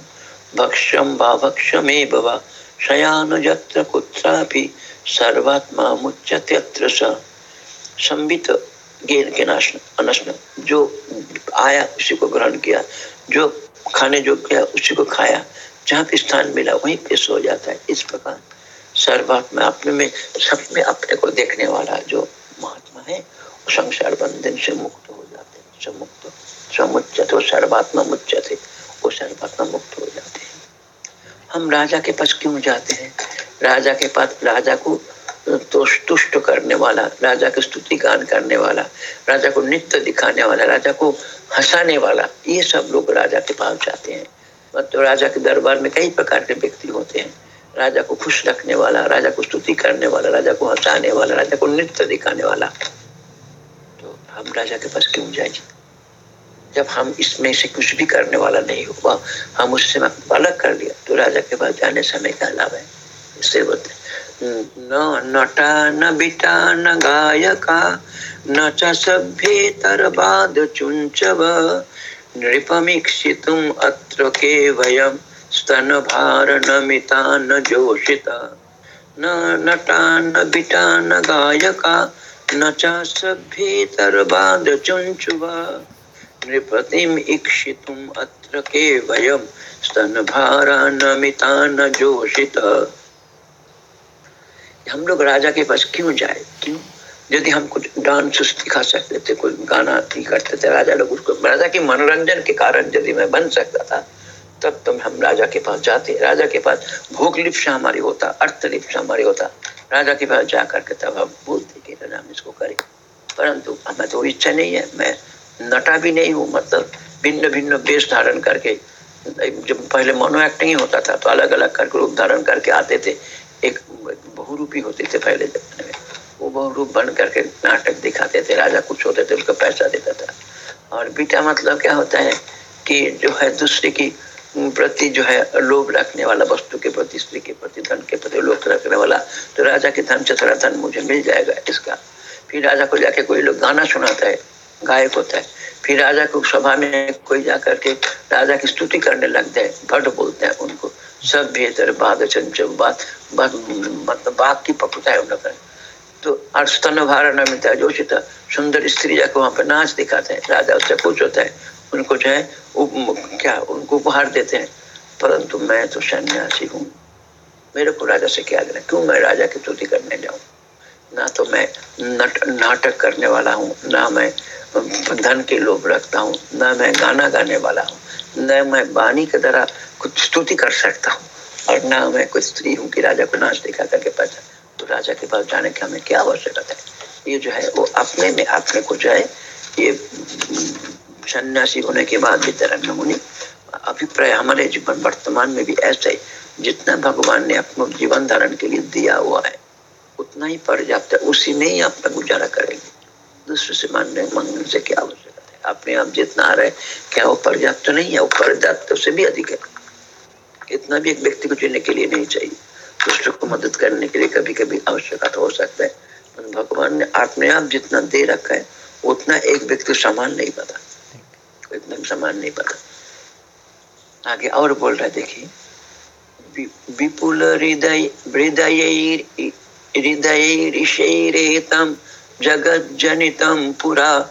भक्षम शयान जत्र कुत्रापि सर्वात्मा संबित गेन के नाशन अनशन जो आया, उसी को ग्रहण किया। जो खाने जो किया उसी को खाया। जहाँ पे स्थान मिला, वहीं पे सो जाता है। इस प्रकार सर्वात्मा अपने में सब में अपने को देखने वाला जो महात्मा है संसार बंधन से मुक्त हो जाते हैं। समुक्त समुच्चत सर्वात्मा मुच्चते वो सर्वात्मा मुक्त हो जाते हैं। हम राजा के पास क्यों जाते हैं? राजा के पास राजा को तो तुष्ट करने वाला, राजा की स्तुति गान करने वाला, राजा को नित्य दिखाने वाला, राजा को हंसाने वाला, ये सब लोग राजा के पास जाते हैं। मतलब राजा के दरबार में कई प्रकार के व्यक्ति होते हैं। राजा को खुश रखने वाला, राजा को स्तुति करने वाला, राजा को हंसाने वाला, राजा को नृत्य दिखाने वाला। तो हम राजा के पास क्यों जाए? जब हम इसमें से कुछ भी करने वाला नहीं हुआ, हम उससे अलग कर लिया तो राजा के पास जाने समय का लाभ है? इससे बोलते न नटा न बिटा, न गायका, न च सभ्येतरबाद चुंचव नृपमीक्षितुम अत्र के वयम स्तन भार न जोषित। न नटा न बिटा, न गायका, न च सभ्येतरबाद चुंचुव नृपतिम इक्षितुम अत्र के वयम स्तन भारा न मिता न जोषित। हम लोग राजा के पास क्यों जाए? क्यों? यदि हम कुछ डांस सिखा सकते थे, कोई गाना करते थे, राजा लोग उसको, राजा के मनोरंजन के कारण यदि मैं बन सकता था, तब तो हम राजा के पास जाते राजा के पास भोग लिप्सा हमारी होता, अर्थ लिप्सा हमारी होता। राजा के पास जा करके तब हम बोलते कि राजा हम इसको करें। परंतु हमें तो इच्छा नहीं है। मैं नटा भी नहीं हूँ मतलब भिन्न भिन्न वेश धारण करके, जब पहले मोनो एक्टिंग ही होता था तो अलग अलग करके रूप धारण करके आते थे। एक बहुरूपी होते थे पहले जमाने में। वो बहुरूप बन करके नाटक दिखाते थे, राजा कुछ होते थे उसको पैसा देता था। और बेटा मतलब क्या होता है कि जो है दूसरे की प्रति जो है लोभ रखने वाला, वस्तु के प्रति, स्त्री के प्रति, धन के प्रति लोभ रखने वाला तो राजा के धन से थोड़ा धन मुझे मिल जाएगा इसका। फिर राजा को जाके कोई लोग गाना सुनाता है, गायक होता है। फिर राजा को सभा में कोई जाकर के राजा की स्तुति करने लगते हैं, भट्ट बोलते हैं उनको। सब बेहतर चंचल बात मतलब बाघ की पपुता है उन तो स्तन भारण मिलता जोशित सुंदर स्त्री जाकर वहाँ पर नाच दिखाते हैं। राजा उससे कुछ होता है उनको जो है क्या उनको उपहार देते हैं। परंतु मैं तो सन्यासी हूँ। मेरे को राजा से क्या लेना क्यों मैं राजा की स्तुति करने जाऊँ? ना तो मैं नट, नाटक करने वाला हूँ ना मैं धन के लोभ रखता हूँ ना मैं गाना गाने वाला हूँ। न मैं बानी के द्वारा कुछ स्तुति कर सकता हूँ और ना मैं कोई स्त्री हूँ कि राजा को नाच दिखा करके पास तो राजा के पास जाने की हमें क्या आवश्यकता है? ये जो है वो अपने में अपने को जो है, ये सन्यासी होने के बाद भी तरह मुनि, अभिप्राय हमारे जीवन, वर्तमान में भी ऐसा ही, जितना भगवान ने अपने जीवन धारण के लिए दिया हुआ है, उतना ही पर्याप्त है। उसी में ही अपना गुजारा करेंगे। दूसरे से मानने, मंगने से क्या आवश्यकता है अपने आप जितना आ रहा है क्या वो पर्याप्त नहीं है वो पर्याप्त से भी अधिक है। इतना भी एक व्यक्ति को जीने के लिए नहीं चाहिए। दूसरों को मदद करने के लिए कभी कभी आवश्यकता हो सकता है। भगवान ने अपने आप जितना दे रखा है, उतना एक व्यक्ति समान नहीं पता। इतना समान नहीं पता। आगे और बोल रहा है, देखिए। विपुल हृदय हृदय जगत जनितम पुरा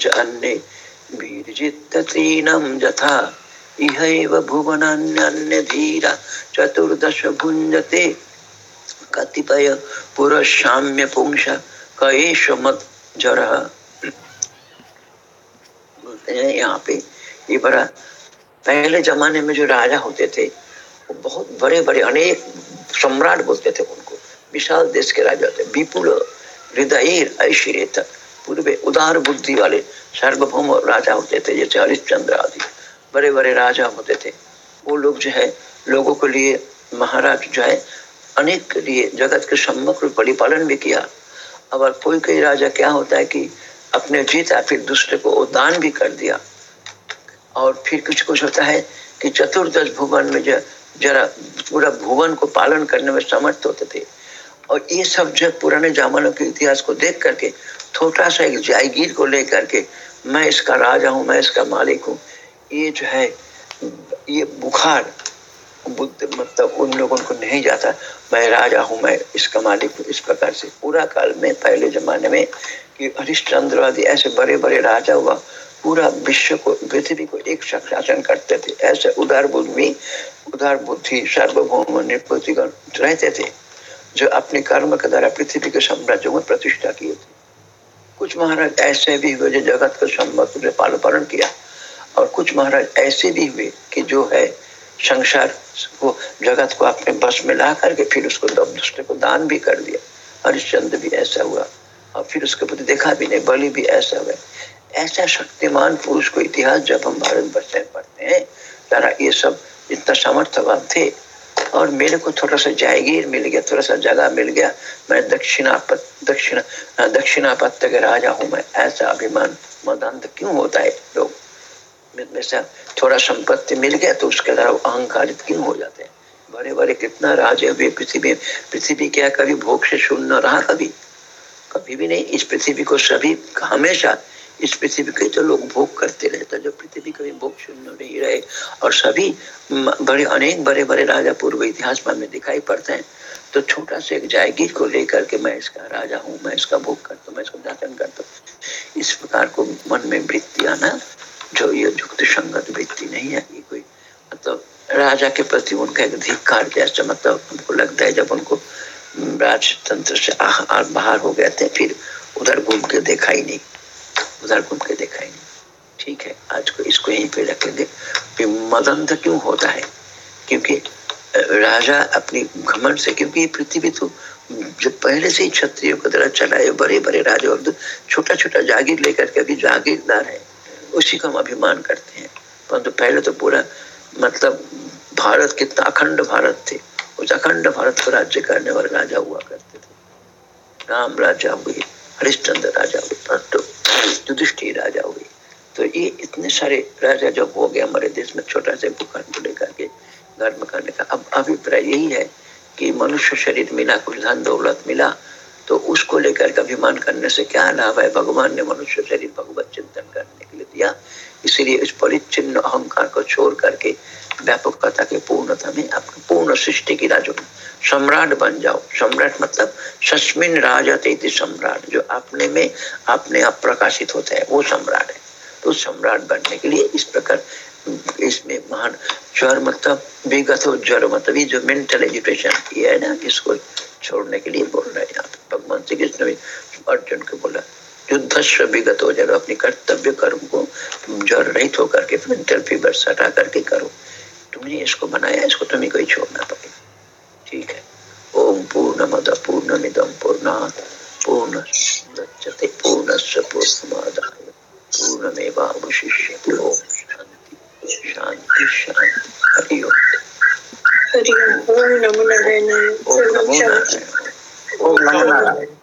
च यथा इहैव भुवनान्यन्यधीरा चतुर्दश भुञ्जते। कतिपय पुरशाम्य पुंस कयेश मत जर। बोलते हैं, यहाँ पे ये बड़ा पहले जमाने में जो राजा होते थे, वो बहुत बड़े बड़े अनेक सम्राट बोलते थे उनको। विशाल देश के राजा थे विपुल हृदय ऐश्वर्य उदार बुद्धि वाले सार्वभौम राजा होते थे, जैसे हरिश्चंद्र आदि। बड़े बड़े राजा होते थे। वो लोग जो है, लोगों के लिए, महाराज जो है, अनेक के लिए जगत के समग्र परिपालन भी किया। अब कोई कोई राजा क्या होता है कि अपने जीता फिर दूसरे को दान भी कर दिया। और फिर कुछ कुछ होता है कि चतुर्दश भुवन में जरा पूरा भुवन को पालन करने में समर्थ होते थे। और ये सब जो पुराने जमानों के इतिहास को देख करके, छोटा सा एक जायगीर को लेकर के मैं इसका राजा हूँ, मैं इसका मालिक हूँ, ये जो है, ये बुखार, बुद्ध मतलब उन लोगों को नहीं जाता। मैं राजा हूँ, मैं इसका मालिक हूँ, इस प्रकार से। पूरा काल में, पहले जमाने में कि हरिश्चंद्र आदि ऐसे बड़े बड़े राजा हुआ, पूरा विश्व को, पृथ्वी को एक शासन करते थे। ऐसे उदार बुद्धि उदार बुद्धि, सार्वभौम रहते थे। जो अपने कर्म के द्वारा पृथ्वी के साम्राज्य में प्रतिष्ठा किए थे। कुछ महाराज ऐसे भी हुए जो जगत को सम्मत पालन पालन किया। और कुछ महाराज ऐसे भी हुए कि जो है संसार को, जगत को अपने बस में ला करके फिर उसको दूसरे को दान भी कर दिया। हरिश्चंद्र भी ऐसा हुआ। और फिर उसके प्रति देखा भी नहीं, बलि भी ऐसा हुआ। ऐसा शक्तिमान पुरुष को इतिहास जब हम भारत वर्ष में पढ़ते हैं जरा ये सब इतना सामर्थ्यवान थे और मेरे को थोड़ा सा जायगीर मिल गया, थोड़ा सा जगह मिल गया, मैं दक्षिणापत, दक्षिण दक्षिणापत्य के राजा हूँ मैं। ऐसा अभिमान मदांत क्यों होता है लोग? थोड़ा संपत्ति मिल गया तो उसके द्वारा अहंकारित क्यों हो जाते हैं? बड़े बड़े कितना राजे हुए पृथ्वी पृथ्वी क्या कभी भोग से शून्य रहा कभी? कभी भी नहीं, इस पृथ्वी को सभी हमेशा इस पृथ्वी के तो लोग भोग करते रहे तो जो पृथ्वी कभी भोग शून्य नहीं रहे, और सभी बड़े, अनेक बड़े बड़े राजा पूर्व इतिहास में हमें दिखाई पड़ते हैं तो छोटा सा एक जायगीर को लेकर के मैं इसका राजा हूँ, मैं इसका भोग करता हूँ, मैं इसको दातन करता हूँ। इस प्रकार को मन में वृत्ति आना, जो ये युक्त संगत वृत्ति नहीं है, ये कोई मतलब राजा के प्रति उनका एक धिक्कार जैसा मतलब हमको लगता है, जब उनको राजतंत्र से बाहर हो गए थे, फिर उधर घूम के देखा ही नहीं। उधर घूम के देखा नहीं ठीक है, आज को इसको यहीं पे रखेंगे। फिर मदंत क्यों होता है? क्योंकि राजा अपनी घमंड से, क्योंकि ये पृथ्वी तो जो पहले से ही क्षत्रियों की तरह चला है बड़े बड़े राजा और छोटा छोटा जागीर लेकर के अभी जागीरदार है, उसी को हम अभिमान करते हैं। परंतु तो पहले तो पूरा मतलब भारत कितना अखंड भारत थे। उस अखंड भारत को राज्य करने वाले राजा हुआ करते थे। राम राजा हुए, हरिश्चंद्र राजा हुए, परंतु युधिष्ठिर राजा हुए तो ये इतने सारे राजा जब हो गए हमारे देश में, छोटा से भूखंड को लेकर के धर्म करने का। अब अभिप्राय यही है कि मनुष्य शरीर मिला, कुछ धन दौलत मिला तो उसको लेकर अभिमान करने से क्या लाभ है? भगवान ने मनुष्य शरीर, भगवत चिंतन करने के लिए दिया। इसलिए इस परिचिन्न अहंकार को छोड़ करके व्यापकता के पूर्णता में अपने पूर्ण सृष्टि की राजो सम्राट बन जाओ। सम्राट मतलब सस्मिन राजते सम्राट, जो अपने में अपने आप प्रकाशित होता है, वो सम्राट है। तो सम्राट बनने के लिए इस प्रकार इसमें महान ज्वर मतलब विगत ज्वर मतलब जो मेंटल एजुकेशन किया है ना, इसको छोड़ने के लिए बोल रहे हैं। भगवान श्री कृष्ण भी अर्जुन को बोला युद्धस्व विगत हो जाए अपने कर्तव्य कर्म को तुम रहित होकर के तुम तड़फी बरस हटा करके करो। तुमने इसको बनाया इसको तुम्हें कोई छोड़ना पड़ेगा ठीक है। ओम पूर्ण मद पूर्ण निदम पूर्ण पूर्ण रचते पूर्ण पूर्णमादाय पूर्णमेवावशिष्य शांति शांति शांति हरिओम हरिओम ओम नमो ओम नमो नारायण ओम नमो नारायण